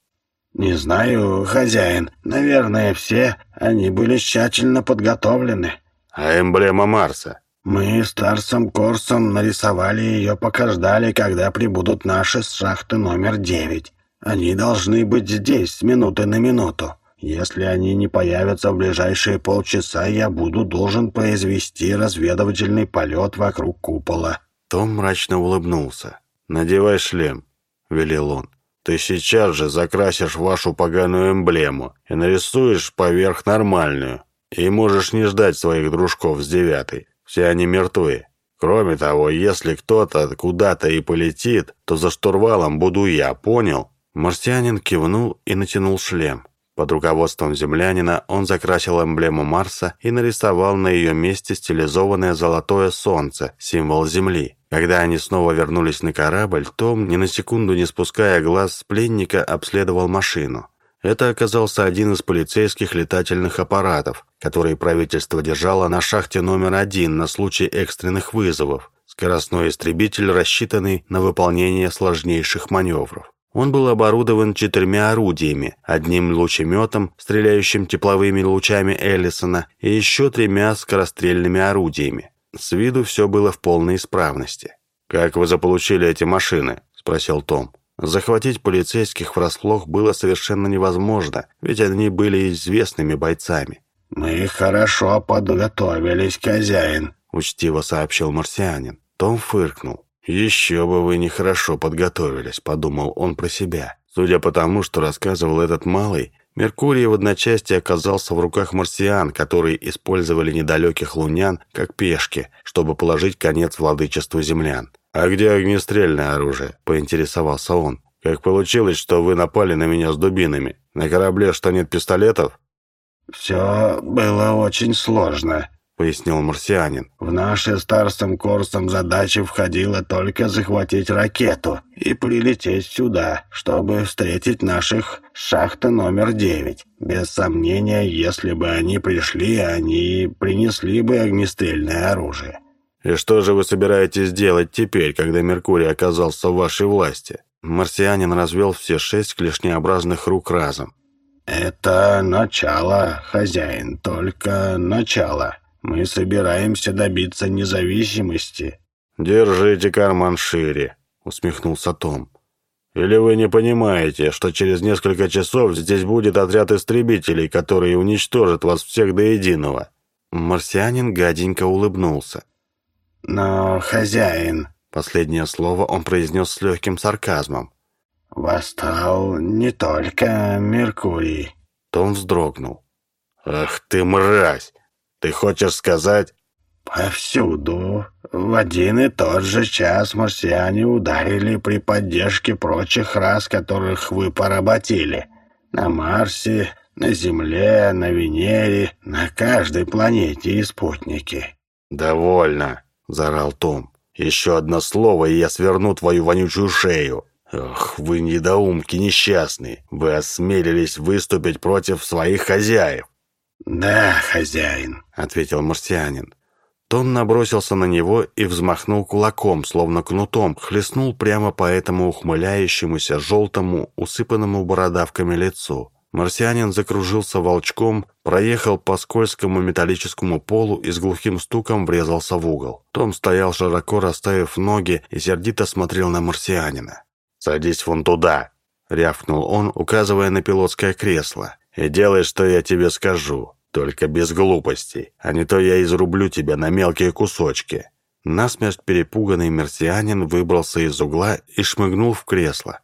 «Не знаю, хозяин. Наверное, все. Они были тщательно подготовлены». «А эмблема Марса?» «Мы с Тарсом Корсом нарисовали ее, пока ждали, когда прибудут наши с шахты номер девять. Они должны быть здесь с минуты на минуту. Если они не появятся в ближайшие полчаса, я буду должен произвести разведывательный полет вокруг купола». Том мрачно улыбнулся. «Надевай шлем», — велел он. «Ты сейчас же закрасишь вашу поганую эмблему и нарисуешь поверх нормальную. И можешь не ждать своих дружков с девятой. Все они мертвы. Кроме того, если кто-то куда-то и полетит, то за штурвалом буду я, понял?» Марсианин кивнул и натянул шлем. Под руководством землянина он закрасил эмблему Марса и нарисовал на ее месте стилизованное золотое солнце, символ Земли. Когда они снова вернулись на корабль, Том, ни на секунду не спуская глаз с пленника, обследовал машину. Это оказался один из полицейских летательных аппаратов, который правительство держало на шахте номер один на случай экстренных вызовов. Скоростной истребитель, рассчитанный на выполнение сложнейших маневров. Он был оборудован четырьмя орудиями, одним лучеметом, стреляющим тепловыми лучами Эллисона, и еще тремя скорострельными орудиями. С виду все было в полной исправности. «Как вы заполучили эти машины?» – спросил Том. Захватить полицейских врасплох было совершенно невозможно, ведь они были известными бойцами. «Мы хорошо подготовились, хозяин», — учтиво сообщил марсианин. Том фыркнул. «Еще бы вы нехорошо подготовились», — подумал он про себя. Судя по тому, что рассказывал этот малый, Меркурий в одночасье оказался в руках марсиан, которые использовали недалеких лунян как пешки, чтобы положить конец владычеству землян. «А где огнестрельное оружие?» – поинтересовался он. «Как получилось, что вы напали на меня с дубинами? На корабле что, нет пистолетов?» «Все было очень сложно», — пояснил марсианин. «В наши старшим курсом задачи входило только захватить ракету и прилететь сюда, чтобы встретить наших шахты номер девять. Без сомнения, если бы они пришли, они принесли бы огнестрельное оружие. «И что же вы собираетесь делать теперь, когда Меркурий оказался в вашей власти?» Марсианин развел все шесть клешнеобразных рук разом. «Это начало, хозяин, только начало. Мы собираемся добиться независимости». «Держите карман шире», — усмехнулся Том. «Или вы не понимаете, что через несколько часов здесь будет отряд истребителей, который уничтожит вас всех до единого?» Марсианин гаденько улыбнулся. «Но, хозяин...» Последнее слово он произнес с легким сарказмом. «Восстал не только Меркурий». Том вздрогнул. «Ах ты мразь! Ты хочешь сказать...» «Повсюду. В один и тот же час марсиане ударили при поддержке прочих рас, которых вы поработили. На Марсе, на Земле, на Венере, на каждой планете и спутнике». «Довольно!» — заорал Том. «Еще одно слово, и я сверну твою вонючую шею. Ох, вы недоумки несчастные. Вы осмелились выступить против своих хозяев». «Да, хозяин», — ответил марсианин. Том набросился на него и взмахнул кулаком, словно кнутом, хлестнул прямо по этому ухмыляющемуся, желтому, усыпанному бородавками лицу. Марсианин закружился волчком, проехал по скользкому металлическому полу и с глухим стуком врезался в угол. Том стоял широко расставив ноги и сердито смотрел на марсианина. «Садись вон туда!» — рявкнул он, указывая на пилотское кресло. И делай, что я тебе скажу, только без глупостей, а не то я изрублю тебя на мелкие кусочки». Насмерть перепуганный мерсианин выбрался из угла и шмыгнул в кресло.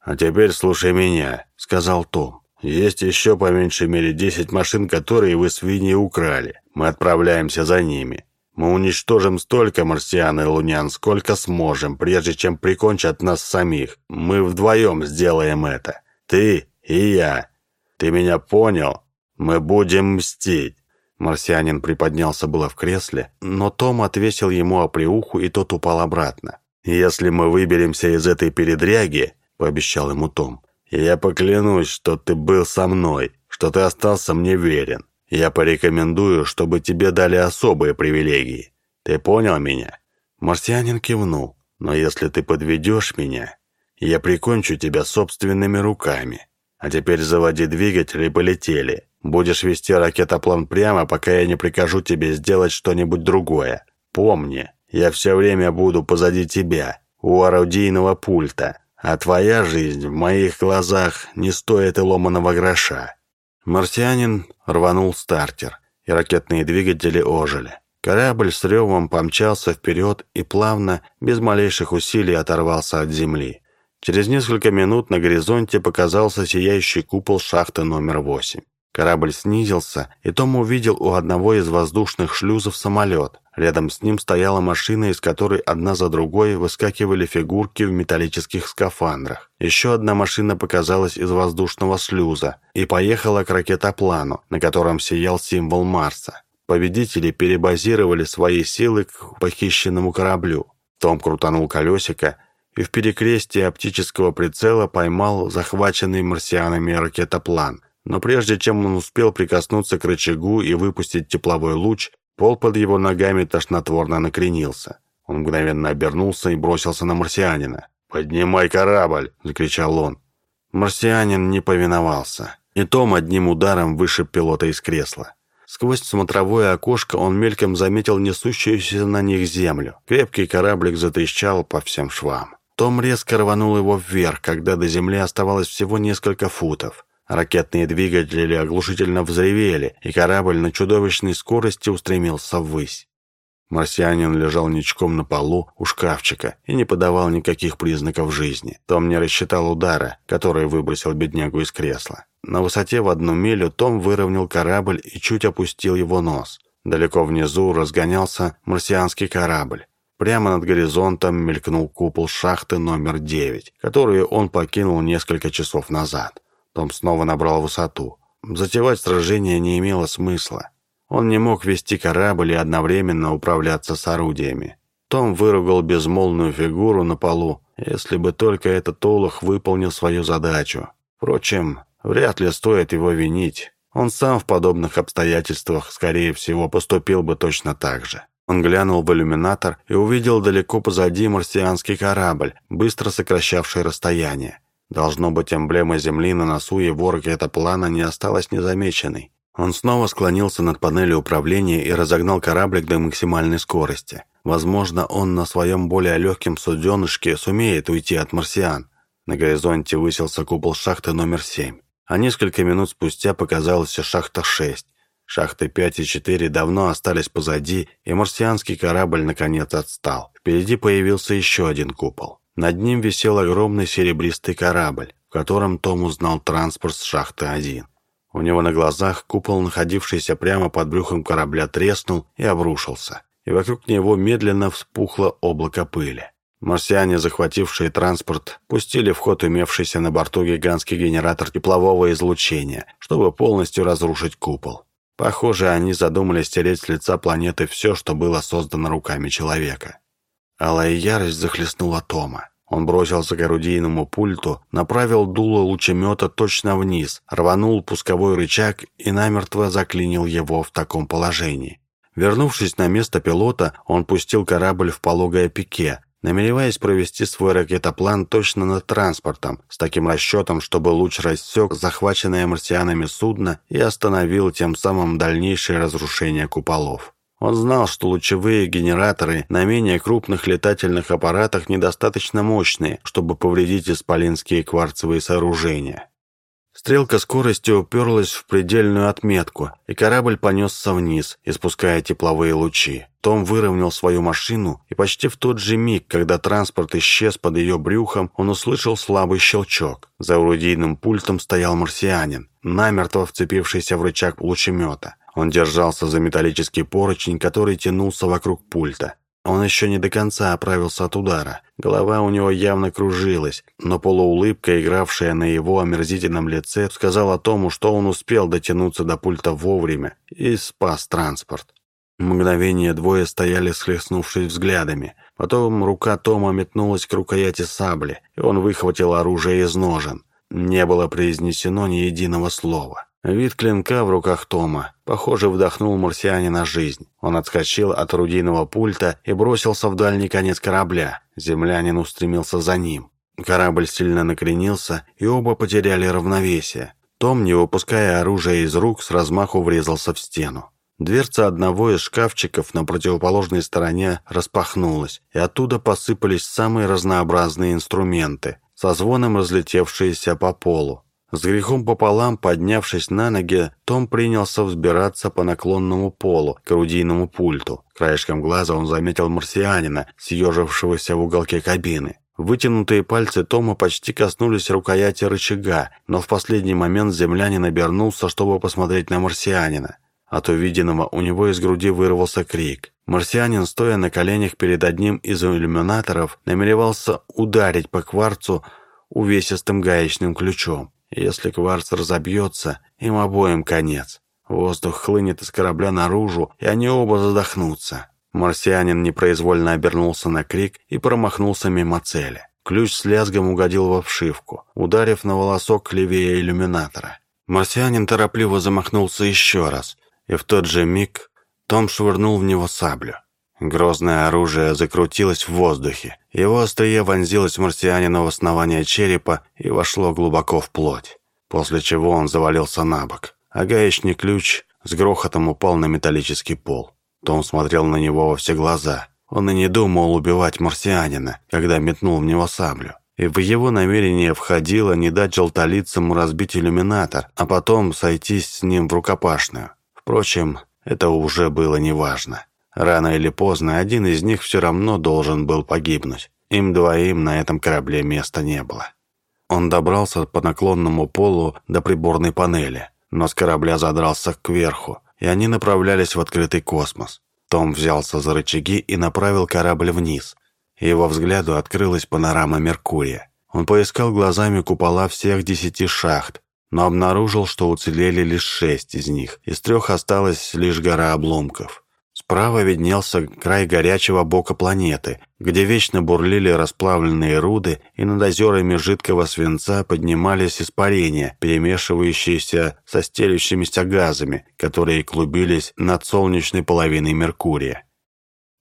«А теперь слушай меня», — сказал Том. «Есть еще по меньшей мере десять машин, которые вы свиньи украли. Мы отправляемся за ними. Мы уничтожим столько марсиан и лунян, сколько сможем, прежде чем прикончат нас самих. Мы вдвоем сделаем это. Ты и я. Ты меня понял? Мы будем мстить. Марсианин приподнялся было в кресле, но Том отвесил ему оплеуху, и тот упал обратно. «Если мы выберемся из этой передряги», — пообещал ему Том, «я поклянусь, что ты был со мной, что ты остался мне верен. Я порекомендую, чтобы тебе дали особые привилегии. Ты понял меня?» Марсианин кивнул. «Но если ты подведешь меня, я прикончу тебя собственными руками. А теперь заводи двигатель и полетели. Будешь вести ракетоплан прямо, пока я не прикажу тебе сделать что-нибудь другое. Помни, я все время буду позади тебя, у орудийного пульта, а твоя жизнь в моих глазах не стоит и ломаного гроша». Марсианин рванул стартер, и ракетные двигатели ожили. Корабль с ревом помчался вперед и плавно, без малейших усилий, оторвался от земли. Через несколько минут на горизонте показался сияющий купол шахты номер восемь. Корабль снизился, и Том увидел у одного из воздушных шлюзов самолет. Рядом с ним стояла машина, из которой одна за другой выскакивали фигурки в металлических скафандрах. Еще одна машина показалась из воздушного шлюза и поехала к ракетоплану, на котором сиял символ Марса. Победители перебазировали свои силы к похищенному кораблю. Том крутанул колесико и в перекрестии оптического прицела поймал захваченный марсианами ракетоплан – но прежде чем он успел прикоснуться к рычагу и выпустить тепловой луч, пол под его ногами тошнотворно накренился. Он мгновенно обернулся и бросился на марсианина. «Поднимай корабль!» – закричал он. Марсианин не повиновался, и Том одним ударом вышиб пилота из кресла. Сквозь смотровое окошко он мельком заметил несущуюся на них землю. Крепкий кораблик затрещал по всем швам. Том резко рванул его вверх, когда до земли оставалось всего несколько футов. Ракетные двигатели оглушительно взревели, и корабль на чудовищной скорости устремился ввысь. Марсианин лежал ничком на полу у шкафчика и не подавал никаких признаков жизни. Том не рассчитал удара, который выбросил беднягу из кресла. На высоте в одну милю Том выровнял корабль и чуть опустил его нос. Далеко внизу разгонялся марсианский корабль. Прямо над горизонтом мелькнул купол шахты номер 9, которую он покинул несколько часов назад. Том снова набрал высоту. Затевать сражение не имело смысла. Он не мог вести корабль и одновременно управляться с орудиями. Том выругал безмолвную фигуру на полу, если бы только этот Олах выполнил свою задачу. Впрочем, вряд ли стоит его винить. Он сам в подобных обстоятельствах, скорее всего, поступил бы точно так же. Он глянул в иллюминатор и увидел далеко позади марсианский корабль, быстро сокращавший расстояние. Должно быть, эмблема Земли на носу его ракетоплана не осталась незамеченной. Он снова склонился над панелью управления и разогнал кораблик до максимальной скорости. Возможно, он на своем более легком суденышке сумеет уйти от марсиан. На горизонте высился купол шахты номер 7. А несколько минут спустя показалась шахта 6. Шахты 5 и 4 давно остались позади, и марсианский корабль наконец отстал. Впереди появился еще один купол. Над ним висел огромный серебристый корабль, в котором Том узнал транспорт с шахты 1. У него на глазах купол, находившийся прямо под брюхом корабля, треснул и обрушился, и вокруг него медленно вспухло облако пыли. Марсиане, захватившие транспорт, пустили в ход имевшийся на борту гигантский генератор теплового излучения, чтобы полностью разрушить купол. Похоже, они задумали стереть с лица планеты все, что было создано руками человека. Алая ярость захлестнула Тома. Он бросился к орудийному пульту, направил дуло лучемета точно вниз, рванул пусковой рычаг и намертво заклинил его в таком положении. Вернувшись на место пилота, он пустил корабль в пологое пике, намереваясь провести свой ракетоплан точно над транспортом, с таким расчетом, чтобы луч рассек захваченное марсианами судно и остановил тем самым дальнейшее разрушение куполов. Он знал, что лучевые генераторы на менее крупных летательных аппаратах недостаточно мощные, чтобы повредить исполинские кварцевые сооружения. Стрелка скорости уперлась в предельную отметку, и корабль понесся вниз, испуская тепловые лучи. Том выровнял свою машину, и почти в тот же миг, когда транспорт исчез под ее брюхом, он услышал слабый щелчок. За орудийным пультом стоял марсианин, намертво вцепившийся в рычаг лучемета. Он держался за металлический поручень, который тянулся вокруг пульта. Он еще не до конца оправился от удара. Голова у него явно кружилась, но полуулыбка, игравшая на его омерзительном лице, сказала Тому, что он успел дотянуться до пульта вовремя и спас транспорт. Мгновение двое стояли, схлестнувшись взглядами. Потом рука Тома метнулась к рукояти сабли, и он выхватил оружие из ножен. Не было произнесено ни единого слова. Вид клинка в руках Тома, похоже, вдохнул марсианина жизнь. Он отскочил от орудийного пульта и бросился в дальний конец корабля. Землянин устремился за ним. Корабль сильно накренился, и оба потеряли равновесие. Том, не выпуская оружия из рук, с размаху врезался в стену. Дверца одного из шкафчиков на противоположной стороне распахнулась, и оттуда посыпались самые разнообразные инструменты, со звоном разлетевшиеся по полу. С грехом пополам, поднявшись на ноги, Том принялся взбираться по наклонному полу к орудийному пульту. Краешком глаза он заметил марсианина, съежившегося в уголке кабины. Вытянутые пальцы Тома почти коснулись рукояти рычага, но в последний момент землянин обернулся, чтобы посмотреть на марсианина. От увиденного у него из груди вырвался крик. Марсианин, стоя на коленях перед одним из иллюминаторов, намеревался ударить по кварцу увесистым гаечным ключом. Если кварц разобьется, им обоим конец. Воздух хлынет из корабля наружу, и они оба задохнутся. Марсианин непроизвольно обернулся на крик и промахнулся мимо цели. Ключ с лязгом угодил в обшивку, ударив на волосок левее иллюминатора. Марсианин торопливо замахнулся еще раз, и в тот же миг Том швырнул в него саблю. Грозное оружие закрутилось в воздухе. Его острие вонзилось марсианина в основание черепа и вошло глубоко в плоть. После чего он завалился на бок, а гаечный ключ с грохотом упал на металлический пол. Том смотрел на него во все глаза. Он и не думал убивать марсианина, когда метнул в него саблю. И в его намерение входило не дать желтолицам разбить иллюминатор, а потом сойтись с ним в рукопашную. Впрочем, это уже было неважно. Рано или поздно один из них все равно должен был погибнуть. Им двоим на этом корабле места не было. Он добрался по наклонному полу до приборной панели, но с корабля задрался кверху, и они направлялись в открытый космос. Том взялся за рычаги и направил корабль вниз. Его взгляду открылась панорама Меркурия. Он поискал глазами купола всех десяти шахт, но обнаружил, что уцелели лишь шесть из них. Из трех осталась лишь гора обломков. Справа виднелся край горячего бока планеты, где вечно бурлили расплавленные руды, и над озерами жидкого свинца поднимались испарения, перемешивающиеся со стелющимися газами, которые клубились над солнечной половиной Меркурия.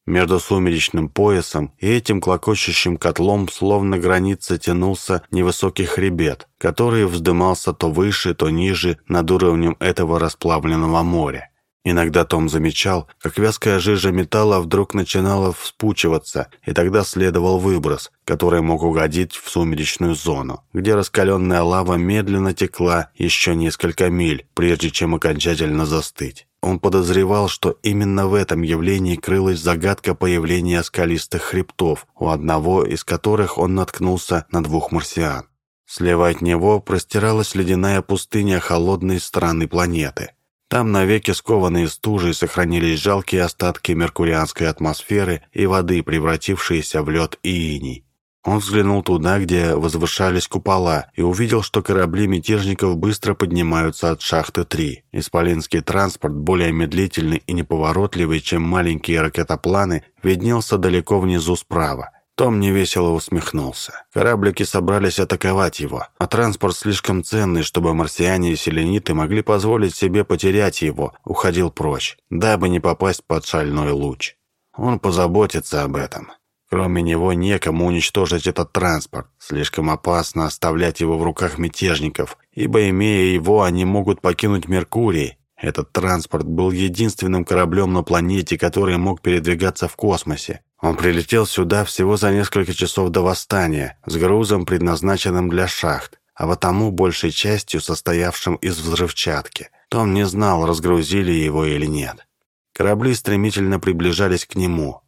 Между сумеречным поясом и этим клокочущим котлом словно граница тянулся невысокий хребет, который вздымался то выше, то ниже над уровнем этого расплавленного моря. Иногда Том замечал, как вязкая жижа металла вдруг начинала вспучиваться, и тогда следовал выброс, который мог угодить в сумеречную зону, где раскаленная лава медленно текла еще несколько миль, прежде чем окончательно застыть. Он подозревал, что именно в этом явлении крылась загадка появления скалистых хребтов, у одного из которых он наткнулся на двух марсиан. Слева от него простиралась ледяная пустыня холодной стороны планеты – там навеки скованные стужей сохранились жалкие остатки меркурианской атмосферы и воды, превратившиеся в лед и иней. Он взглянул туда, где возвышались купола, и увидел, что корабли мятежников быстро поднимаются от шахты 3. Исполинский транспорт, более медлительный и неповоротливый, чем маленькие ракетопланы, виднелся далеко внизу справа. Том невесело усмехнулся. Кораблики собрались атаковать его, а транспорт слишком ценный, чтобы марсиане и селениты могли позволить себе потерять его, уходил прочь, дабы не попасть под шальной луч. Он позаботится об этом. Кроме него некому уничтожить этот транспорт. Слишком опасно оставлять его в руках мятежников, ибо, имея его, они могут покинуть Меркурий. Этот транспорт был единственным кораблем на планете, который мог передвигаться в космосе. Он прилетел сюда всего за несколько часов до восстания, с грузом, предназначенным для шахт. а потому большей частью состоявшим из взрывчатки. Том не знал, разгрузили его или нет. Корабли стремительно приближались к нему.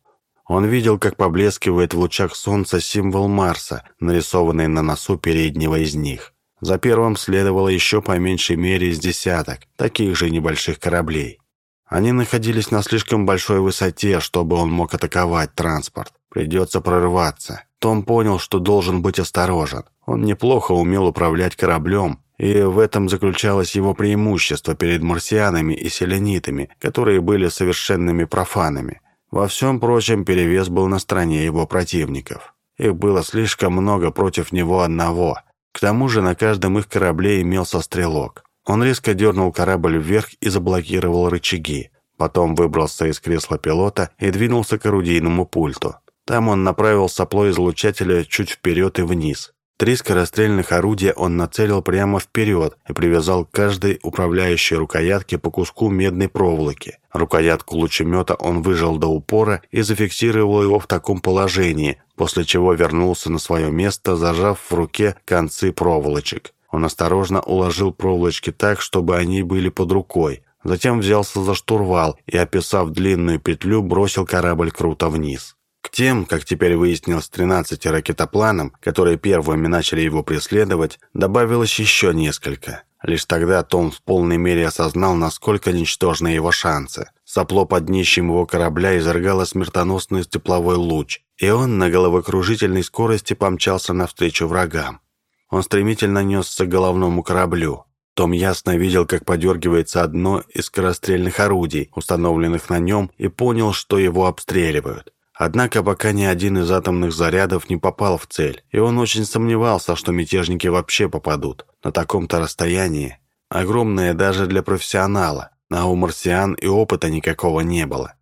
Он видел, как поблескивает в лучах солнца символ Марса, нарисованный на носу переднего из них. За первым следовало еще по меньшей мере из десяток таких же небольших кораблей. Они находились на слишком большой высоте, чтобы он мог атаковать транспорт. Придется прорываться. Том понял, что должен быть осторожен. Он неплохо умел управлять кораблем, и в этом заключалось его преимущество перед марсианами и селенитами, которые были совершенными профанами. Во всем прочем, перевес был на стороне его противников. Их было слишком много против него одного. К тому же на каждом их корабле имелся стрелок. Он резко дернул корабль вверх и заблокировал рычаги. Потом выбрался из кресла пилота и двинулся к орудийному пульту. Там он направил сопло излучателя чуть вперед и вниз. Три скорострельных орудия он нацелил прямо вперед и привязал к каждой управляющей рукоятке по куску медной проволоки. Рукоятку лучемета он выжал до упора и зафиксировал его в таком положении, после чего вернулся на свое место, зажав в руке концы проволочек. Он осторожно уложил проволочки так, чтобы они были под рукой. Затем взялся за штурвал и, описав длинную петлю, бросил корабль круто вниз. К тем, как теперь выяснилось, 13 ракетопланам, которые первыми начали его преследовать, добавилось еще несколько. Лишь тогда Том в полной мере осознал, насколько ничтожны его шансы. Сопло под днищем его корабля изрыгало смертоносный тепловой луч, и он на головокружительной скорости помчался навстречу врагам. Он стремительно несся к головному кораблю. Том ясно видел, как подергивается одно из скорострельных орудий, установленных на нем, и понял, что его обстреливают. Однако пока ни один из атомных зарядов не попал в цель, и он очень сомневался, что мятежники вообще попадут. На таком-то расстоянии. Огромное даже для профессионала, а у марсиан и опыта никакого не было.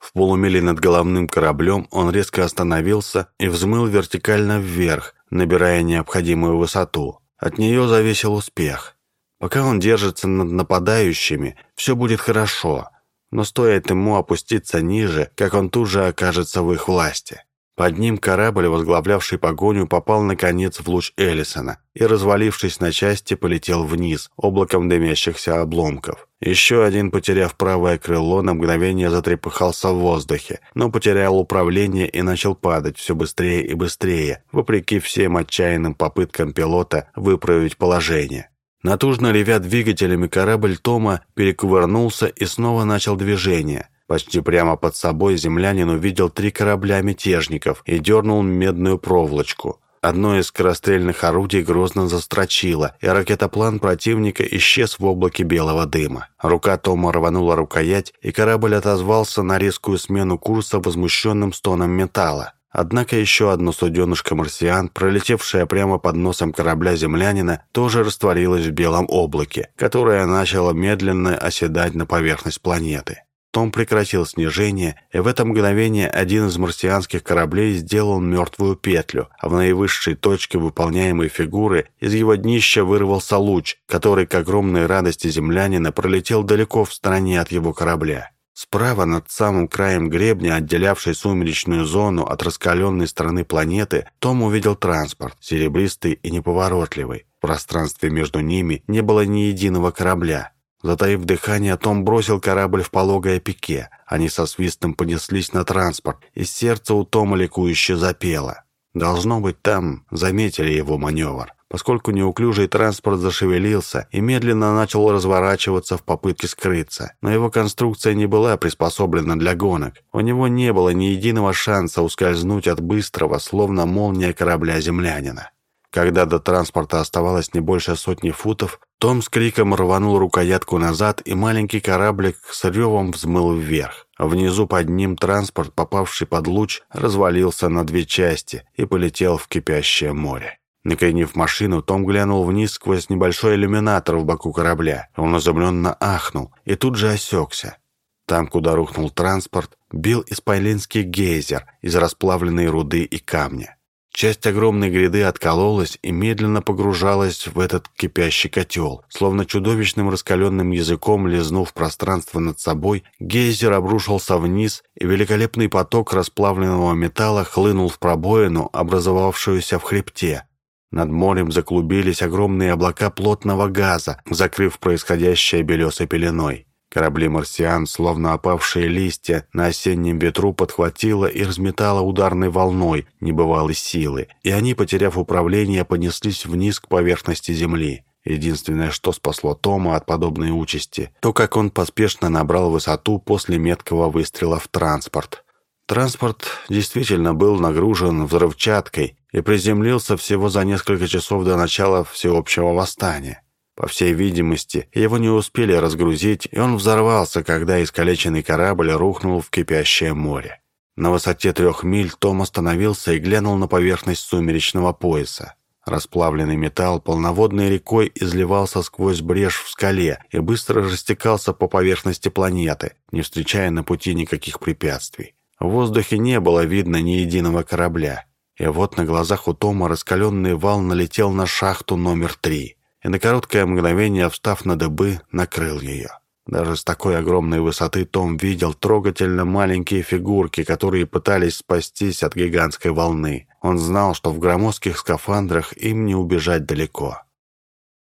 В полумиле над головным кораблем он резко остановился и взмыл вертикально вверх, набирая необходимую высоту. От нее зависел успех. Пока он держится над нападающими, все будет хорошо, но стоит ему опуститься ниже, как он тут же окажется в их власти. Под ним корабль, возглавлявший погоню, попал наконец в луч Эллисона и, развалившись на части, полетел вниз, облаком дымящихся обломков. Еще один, потеряв правое крыло, на мгновение затрепыхался в воздухе, но потерял управление и начал падать все быстрее и быстрее, вопреки всем отчаянным попыткам пилота выправить положение. Натужно ревя двигателями, корабль Тома перекувырнулся и снова начал движение – Почти прямо под собой землянин увидел три корабля мятежников и дернул медную проволочку. Одно из скорострельных орудий грозно застрочило, и ракетоплан противника исчез в облаке белого дыма. Рука Тома рванула рукоять, и корабль отозвался на резкую смену курса возмущенным стоном металла. Однако еще одно суденышко марсиан, пролетевшее прямо под носом корабля землянина, тоже растворилось в белом облаке, которое начало медленно оседать на поверхность планеты. Том прекратил снижение, и в это мгновение один из марсианских кораблей сделал мертвую петлю, а в наивысшей точке выполняемой фигуры из его днища вырвался луч, который, к огромной радости землянина, пролетел далеко в стороне от его корабля. Справа, над самым краем гребня, отделявшей сумеречную зону от раскаленной стороны планеты, Том увидел транспорт, серебристый и неповоротливый. В пространстве между ними не было ни единого корабля. Затаив дыхание, Том бросил корабль в пологое пике. Они со свистом понеслись на транспорт, и сердце у Тома ликующе запело. Должно быть, там заметили его маневр, поскольку неуклюжий транспорт зашевелился и медленно начал разворачиваться в попытке скрыться. Но его конструкция не была приспособлена для гонок. У него не было ни единого шанса ускользнуть от быстрого, словно молния корабля землянина. Когда до транспорта оставалось не больше сотни футов, том с криком рванул рукоятку назад, и маленький кораблик с ревом взмыл вверх. Внизу под ним транспорт, попавший под луч, развалился на две части и полетел в кипящее море. Накренив машину, Том глянул вниз сквозь небольшой иллюминатор в боку корабля. Он изумленно ахнул и тут же осекся. Там, куда рухнул транспорт, бил испайлинский гейзер из расплавленной руды и камня. Часть огромной гряды откололась и медленно погружалась в этот кипящий котел. Словно чудовищным раскаленным языком лизнув пространство над собой, гейзер обрушился вниз, и великолепный поток расплавленного металла хлынул в пробоину, образовавшуюся в хребте. Над морем заклубились огромные облака плотного газа, закрыв происходящее белесой пеленой. Корабли «Марсиан», словно опавшие листья, на осеннем ветру подхватило и разметало ударной волной небывалой силы, и они, потеряв управление, понеслись вниз к поверхности Земли. Единственное, что спасло Тома от подобной участи, то, как он поспешно набрал высоту после меткого выстрела в транспорт. Транспорт действительно был нагружен взрывчаткой и приземлился всего за несколько часов до начала всеобщего восстания. По всей видимости, его не успели разгрузить, и он взорвался, когда искалеченный корабль рухнул в кипящее море. На высоте трех миль Том остановился и глянул на поверхность сумеречного пояса. Расплавленный металл полноводной рекой изливался сквозь брешь в скале и быстро растекался по поверхности планеты, не встречая на пути никаких препятствий. В воздухе не было видно ни единого корабля. И вот на глазах у Тома раскаленный вал налетел на шахту номер три, и на короткое мгновение, встав на дыбы, накрыл ее. Даже с такой огромной высоты Том видел трогательно маленькие фигурки, которые пытались спастись от гигантской волны. Он знал, что в громоздких скафандрах им не убежать далеко.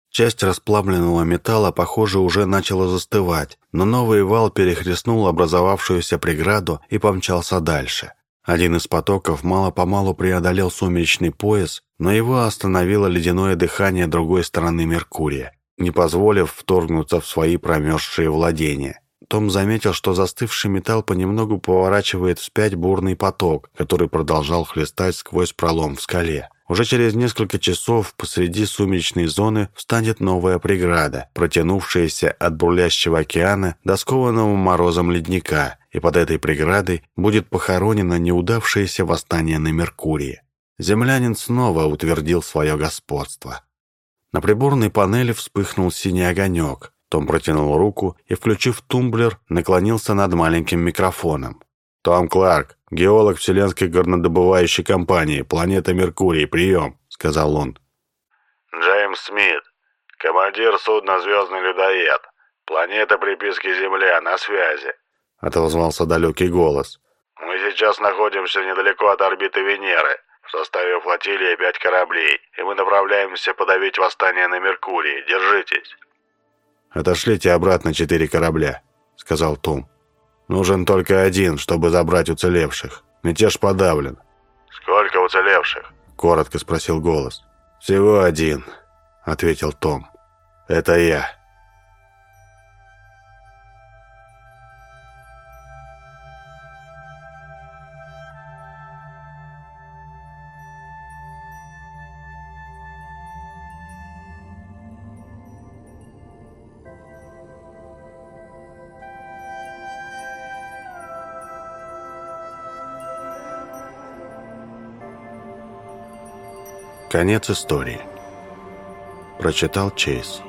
Часть расплавленного металла, похоже, уже начала застывать, но новый вал перехлестнул образовавшуюся преграду и помчался дальше. Один из потоков мало-помалу преодолел сумеречный пояс, но его остановило ледяное дыхание другой стороны Меркурия, не позволив вторгнуться в свои промерзшие владения. Том заметил, что застывший металл понемногу поворачивает вспять бурный поток, который продолжал хлестать сквозь пролом в скале. Уже через несколько часов посреди сумеречной зоны встанет новая преграда, протянувшаяся от бурлящего океана до скованного морозом ледника, и под этой преградой будет похоронено неудавшееся восстание на Меркурии. Землянин снова утвердил свое господство. На приборной панели вспыхнул синий огонек. Том протянул руку и, включив тумблер, наклонился над маленьким микрофоном. «Том Кларк, геолог Вселенской горнодобывающей компании, планета Меркурий, прием», — сказал он. «Джеймс Смит, командир судна «Звездный людоед», планета приписки Земля, на связи», — отозвался далекий голос. «Мы сейчас находимся недалеко от орбиты Венеры, в составе флотилии пять кораблей, и мы направляемся подавить восстание на Меркурии. Держитесь». «Отошлите обратно четыре корабля», — сказал Том. Нужен только один, чтобы забрать уцелевших. Мятеж подавлен». «Сколько уцелевших?» — коротко спросил голос. «Всего один», — ответил Том. «Это я». Конец истории. Прочитал Чейз.